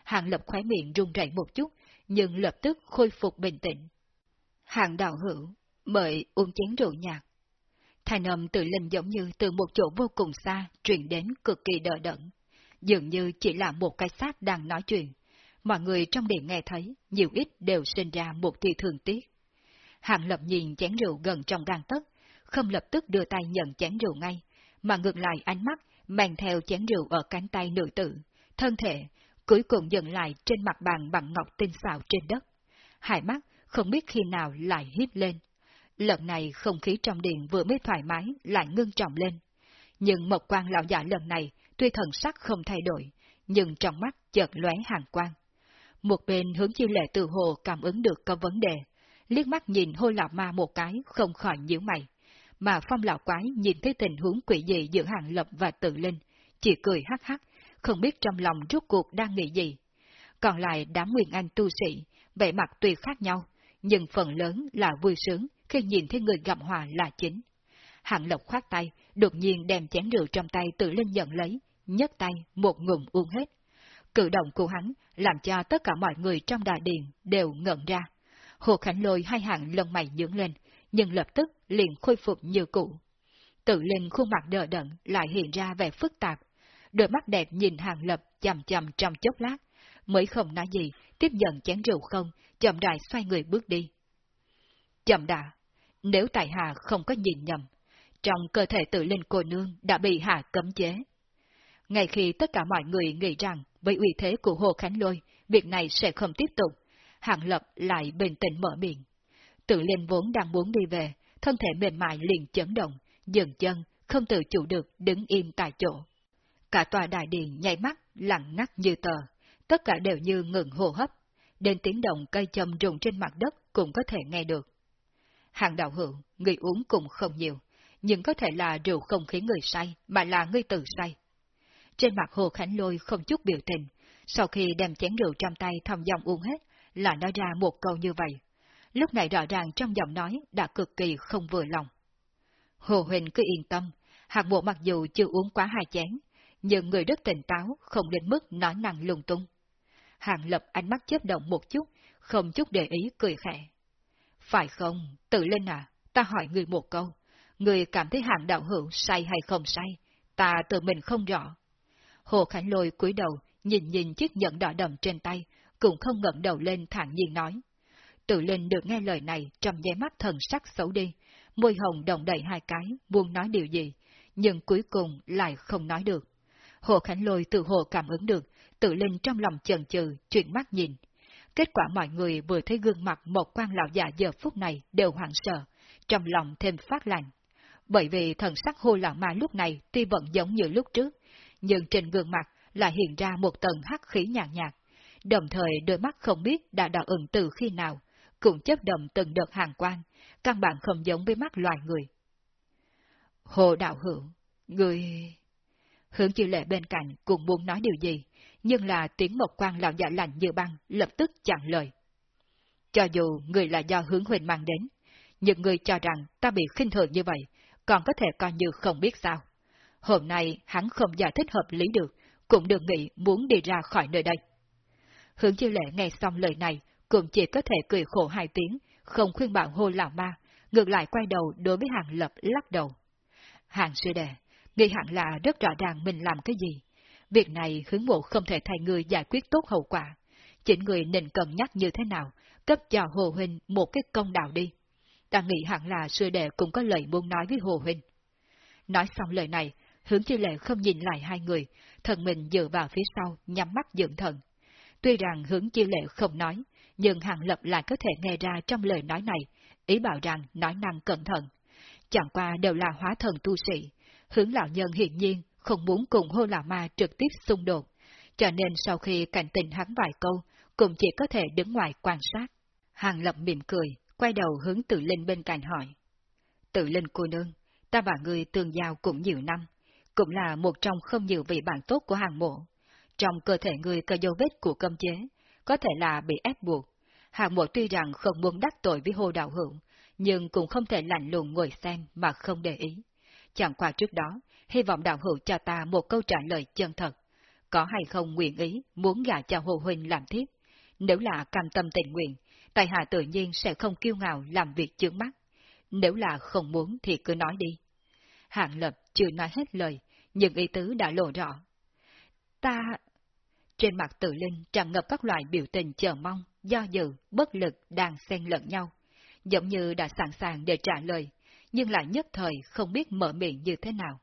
hạng lập khóe miệng run rẩy một chút, nhưng lập tức khôi phục bình tĩnh. Hàng đạo hữu, mời uống chén rượu nhạt. Thanh âm tự linh giống như từ một chỗ vô cùng xa truyền đến cực kỳ đỡ đẫn. Dường như chỉ là một cái xác đang nói chuyện. Mọi người trong điện nghe thấy, nhiều ít đều sinh ra một tia thường tiếc. Hàng lập nhìn chén rượu gần trong gan tấc, không lập tức đưa tay nhận chén rượu ngay, mà ngược lại ánh mắt mang theo chén rượu ở cánh tay nữ tử, thân thể cuối cùng dừng lại trên mặt bàn bằng ngọc tinh xào trên đất. Hai mắt không biết khi nào lại hít lên. Lần này không khí trong điện vừa mới thoải mái lại ngưng trọng lên. Nhưng một quan lão giả lần này tuy thần sắc không thay đổi, nhưng trong mắt chợt lóe hàng quang. Một bên hướng chiêu lệ từ hồ cảm ứng được có vấn đề, liếc mắt nhìn hôi lão ma một cái không khỏi nhíu mày. Mà phong lão quái nhìn thấy tình huống quỷ dị giữa hàng lập và tự linh, chỉ cười hắc hắc, không biết trong lòng rốt cuộc đang nghĩ gì. Còn lại đám Nguyên Anh tu sĩ, vẻ mặt tùy khác nhau, nhưng phần lớn là vui sướng khi nhìn thấy người gặp hòa là chính. Hạng Lộc khoát tay, đột nhiên đem chén rượu trong tay tự lên nhận lấy, nhấc tay một ngụm uống hết. Cử động của hắn làm cho tất cả mọi người trong đại điện đều ngẩn ra. Hồ Khánh Lôi hai hàng lông mày nhướng lên, nhưng lập tức liền khôi phục như cũ. Tự lên khuôn mặt đờ đẫn lại hiện ra vẻ phức tạp, đôi mắt đẹp nhìn hàng lập chầm chầm trong chốc lát, mới không nói gì, tiếp nhận chén rượu không, chậm rãi xoay người bước đi. Chậm đã, nếu tại hạ không có nhìn nhầm, trong cơ thể tự linh cô nương đã bị hạ cấm chế. Ngay khi tất cả mọi người nghĩ rằng với uy thế của Hồ Khánh Lôi, việc này sẽ không tiếp tục, Hàng Lập lại bình tĩnh mở miệng. Tự linh vốn đang muốn đi về, thân thể mềm mại liền chấn động, dừng chân, không tự chủ được đứng im tại chỗ. Cả tòa đại điện nhảy mắt, lặng ngắt như tờ, tất cả đều như ngừng hô hấp, đến tiếng động cây châm rụng trên mặt đất cũng có thể nghe được. Hàng đạo hữu, người uống cũng không nhiều, nhưng có thể là rượu không khiến người say, mà là người tự say. Trên mặt Hồ Khánh Lôi không chút biểu tình, sau khi đem chén rượu trong tay thầm dòng uống hết, là nói ra một câu như vậy. Lúc này rõ ràng trong giọng nói đã cực kỳ không vừa lòng. Hồ Huỳnh cứ yên tâm, hạt bộ mặc dù chưa uống quá hai chén, nhưng người rất tỉnh táo, không đến mức nói năng lung tung. Hàng lập ánh mắt chớp động một chút, không chút để ý cười khẽ. Phải không, tự lên à, ta hỏi người một câu. Người cảm thấy hàng đạo hữu say hay không say, ta tự mình không rõ. Hồ Khánh Lôi cúi đầu, nhìn nhìn chiếc nhẫn đỏ đầm trên tay, cũng không ngẩng đầu lên thản nhiên nói. Tự lên được nghe lời này trong nháy mắt thần sắc xấu đi, môi hồng đồng đầy hai cái, muốn nói điều gì, nhưng cuối cùng lại không nói được. Hồ Khánh Lôi tự hồ cảm ứng được, tự linh trong lòng chần chừ, chuyển mắt nhìn. Kết quả mọi người vừa thấy gương mặt một quan lão già giờ phút này đều hoảng sợ, trong lòng thêm phát lạnh. Bởi vì thần sắc hô lão ma lúc này tuy vẫn giống như lúc trước, nhưng trên gương mặt lại hiện ra một tầng hắc khí nhàn nhạt, nhạt, đồng thời đôi mắt không biết đã đỏ ửng từ khi nào, cũng chấp động từng đợt hàng quang, căn bản không giống với mắt loài người. Hồ đạo hữu, người... Hướng chịu lệ bên cạnh cũng muốn nói điều gì, nhưng là tiếng một quan lão giả lạnh như băng lập tức chặn lời. Cho dù người là do hướng huỳnh mang đến, nhưng người cho rằng ta bị khinh thường như vậy, còn có thể coi như không biết sao. Hôm nay hắn không giải thích hợp lý được, cũng được nghĩ muốn đi ra khỏi nơi đây. Hướng chư lệ nghe xong lời này, cũng chỉ có thể cười khổ hai tiếng, không khuyên bảo hô lão ma, ngược lại quay đầu đối với hàng lập lắc đầu. Hàng sư đệ, Nghĩ hẳn là rất rõ ràng mình làm cái gì. Việc này hướng mộ không thể thay người giải quyết tốt hậu quả. Chính người nên cân nhắc như thế nào, cấp cho Hồ Huynh một cái công đạo đi. Ta nghĩ hẳn là sư đệ cũng có lời muốn nói với Hồ Huynh. Nói xong lời này, hướng chi lệ không nhìn lại hai người, thần mình dựa vào phía sau, nhắm mắt dưỡng thần. Tuy rằng hướng chi lệ không nói, nhưng Hàng Lập lại có thể nghe ra trong lời nói này, ý bảo rằng nói năng cẩn thận. Chẳng qua đều là hóa thần tu sĩ, hướng lão nhân hiển nhiên không muốn cùng hô lão ma trực tiếp xung đột, cho nên sau khi cảnh tình hắn vài câu, cũng chỉ có thể đứng ngoài quan sát. Hàng Lập mỉm cười, quay đầu hướng Tử Linh bên cạnh hỏi. Tử Linh cô nương, ta và người tương giao cũng nhiều năm, cũng là một trong không nhiều vị bạn tốt của hàng mộ. Trong cơ thể người có dấu vết của cơm chế, có thể là bị ép buộc. Hàng mộ tuy rằng không muốn đắc tội với hồ đạo hữu, nhưng cũng không thể lạnh lùng ngồi xem mà không để ý. Chẳng qua trước đó, hy vọng đạo hữu cho ta một câu trả lời chân thật. Có hay không nguyện ý muốn gả cho Hồ Huynh làm thiếp? Nếu là cam tâm tình nguyện, tài hạ tự nhiên sẽ không kiêu ngạo làm việc chướng mắt. Nếu là không muốn thì cứ nói đi. Hạng lập chưa nói hết lời, nhưng ý tứ đã lộ rõ. Ta... Trên mặt tự linh tràn ngập các loại biểu tình chờ mong, do dự, bất lực đang xen lẫn nhau. Giống như đã sẵn sàng để trả lời, nhưng lại nhất thời không biết mở miệng như thế nào.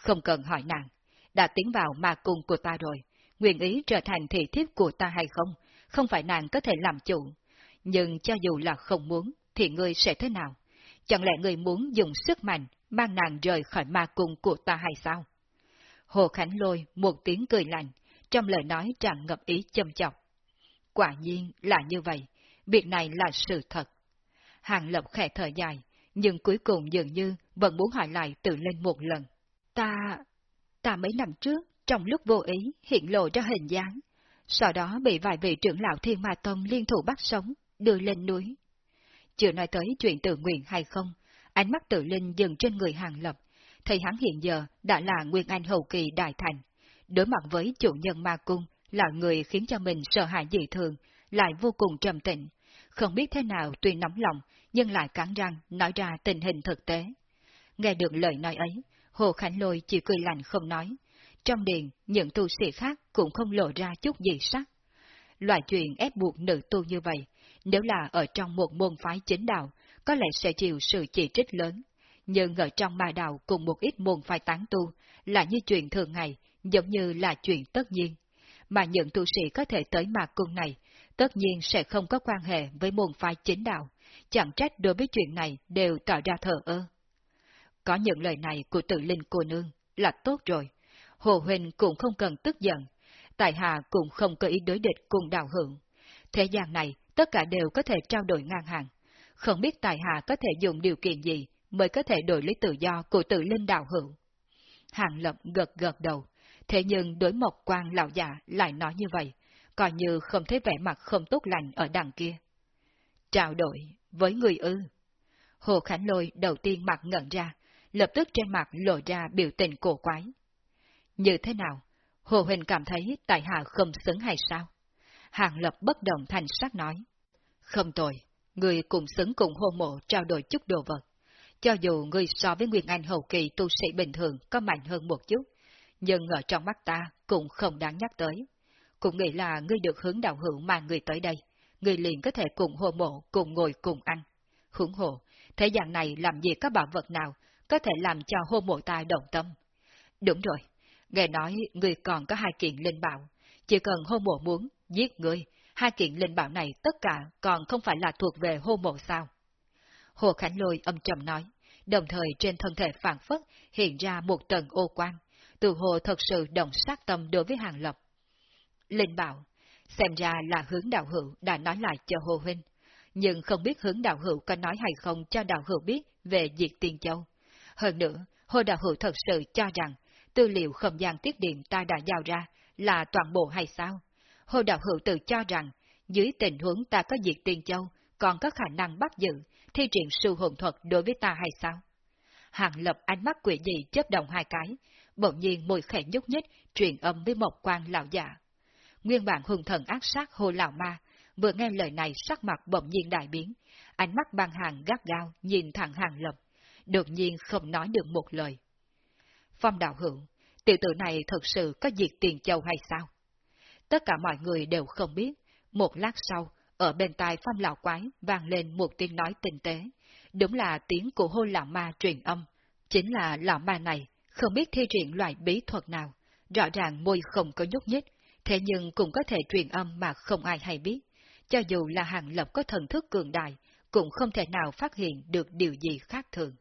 Không cần hỏi nàng, đã tiến vào ma cung của ta rồi, nguyện ý trở thành thị thiếp của ta hay không, không phải nàng có thể làm chủ. Nhưng cho dù là không muốn, thì ngươi sẽ thế nào? Chẳng lẽ ngươi muốn dùng sức mạnh mang nàng rời khỏi ma cung của ta hay sao? Hồ Khánh lôi một tiếng cười lạnh, trong lời nói tràn ngập ý châm chọc. Quả nhiên là như vậy, việc này là sự thật. Hàng Lập khẽ thở dài, nhưng cuối cùng dường như vẫn muốn hỏi lại tự lên một lần. Ta... ta mấy năm trước, trong lúc vô ý hiện lộ ra hình dáng, sau đó bị vài vị trưởng lão thiên ma tông liên thủ bắt sống, đưa lên núi. Chưa nói tới chuyện tự nguyện hay không, ánh mắt tự linh dừng trên người hàng lập, thấy hắn hiện giờ đã là Nguyên Anh hậu kỳ đại thành. Đối mặt với chủ nhân ma cung là người khiến cho mình sợ hãi dị thường, lại vô cùng trầm tĩnh, không biết thế nào tuy nóng lòng, nhưng lại cắn răng nói ra tình hình thực tế. Nghe được lời nói ấy, Hồ Khánh Lôi chỉ cười lạnh không nói. Trong điện, những tu sĩ khác cũng không lộ ra chút gì sắc. Loại chuyện ép buộc nữ tu như vậy, nếu là ở trong một môn phái chính đạo, có lẽ sẽ chịu sự chỉ trích lớn. Nhưng ở trong ma đạo cùng một ít môn phái tán tu, là như chuyện thường ngày, giống như là chuyện tất nhiên. Mà những tu sĩ có thể tới mạc cung này, tất nhiên sẽ không có quan hệ với môn phái chính đạo, chẳng trách đối với chuyện này đều tỏ ra thờ ơ. Có những lời này của tự linh cô nương là tốt rồi. Hồ Huynh cũng không cần tức giận. Tại hạ cũng không có ý đối địch cùng đạo hưởng. Thế gian này, tất cả đều có thể trao đổi ngang hàng. Không biết tại hạ có thể dùng điều kiện gì mới có thể đổi lấy tự do của tự linh đạo hưởng. Hàng Lập gật gật đầu, thế nhưng đối mộc quan lão già lại nói như vậy, coi như không thấy vẻ mặt không tốt lành ở đằng kia. Trao đổi với người ư. Hồ Khánh Lôi đầu tiên mặt ngẩn ra, lập tức trên mặt lộ ra biểu tình cổ quái. Như thế nào? Hồ Huỳnh cảm thấy tại hạ không xứng hay sao? Hàng Lập bất động thành sắc nói. Không tồi, người cùng xứng cùng hô mộ trao đổi chút đồ vật. Cho dù người so với Nguyên Anh hậu kỳ tu sĩ bình thường có mạnh hơn một chút, nhưng ở trong mắt ta cũng không đáng nhắc tới. Cũng nghĩ là ngươi được hướng đạo hữu mà người tới đây, người liền có thể cùng hô mộ cùng ngồi cùng ăn. Hưởng hộ, thế gian này làm gì có bảo vật nào có thể làm cho hô mộ tài động tâm. Đúng rồi, nghe nói người còn có hai kiện linh bảo, chỉ cần hô mộ muốn giết người, hai kiện linh bảo này tất cả còn không phải là thuộc về hô mộ sao. Hồ Khánh Lôi âm trầm nói, đồng thời trên thân thể phản phất hiện ra một tầng ô quan, từ hồ thật sự động sát tâm đối với hàng lập. Linh bảo, xem ra là hướng đạo hữu đã nói lại cho Hồ Huynh, nhưng không biết hướng đạo hữu có nói hay không cho đạo hữu biết về diệt tiền châu. Hơn nữa, Hồ đạo hữu thật sự cho rằng tư liệu không gian tiết điện ta đã giao ra là toàn bộ hay sao? Hồ đạo hữu tự cho rằng dưới tình huống ta có diệt tiền châu còn có khả năng bắt giữ, thi triển sư hồn thuật đối với ta hay sao? Hàng lập ánh mắt quỷ dị chấp động hai cái, bỗng nhiên môi khẽ nhúc nhích, truyền âm với một quan lão giả. Nguyên bản hùng thần ác sát hồ lão ma, vừa nghe lời này sắc mặt bỗng nhiên đại biến, ánh mắt băng hàng gắt gao nhìn thẳng hàng lập, đột nhiên không nói được một lời. Phong đạo hưởng, tiểu tử này thật sự có diệt tiền châu hay sao? Tất cả mọi người đều không biết. Một lát sau, ở bên tai phong lão quái vang lên một tiếng nói tinh tế. Đúng là tiếng của hôn lão ma truyền âm. Chính là lão ma này, không biết thi triển loại bí thuật nào. Rõ ràng môi không có nhúc nhích, thế nhưng cũng có thể truyền âm mà không ai hay biết. Cho dù là hàng lập có thần thức cường đại, cũng không thể nào phát hiện được điều gì khác thường.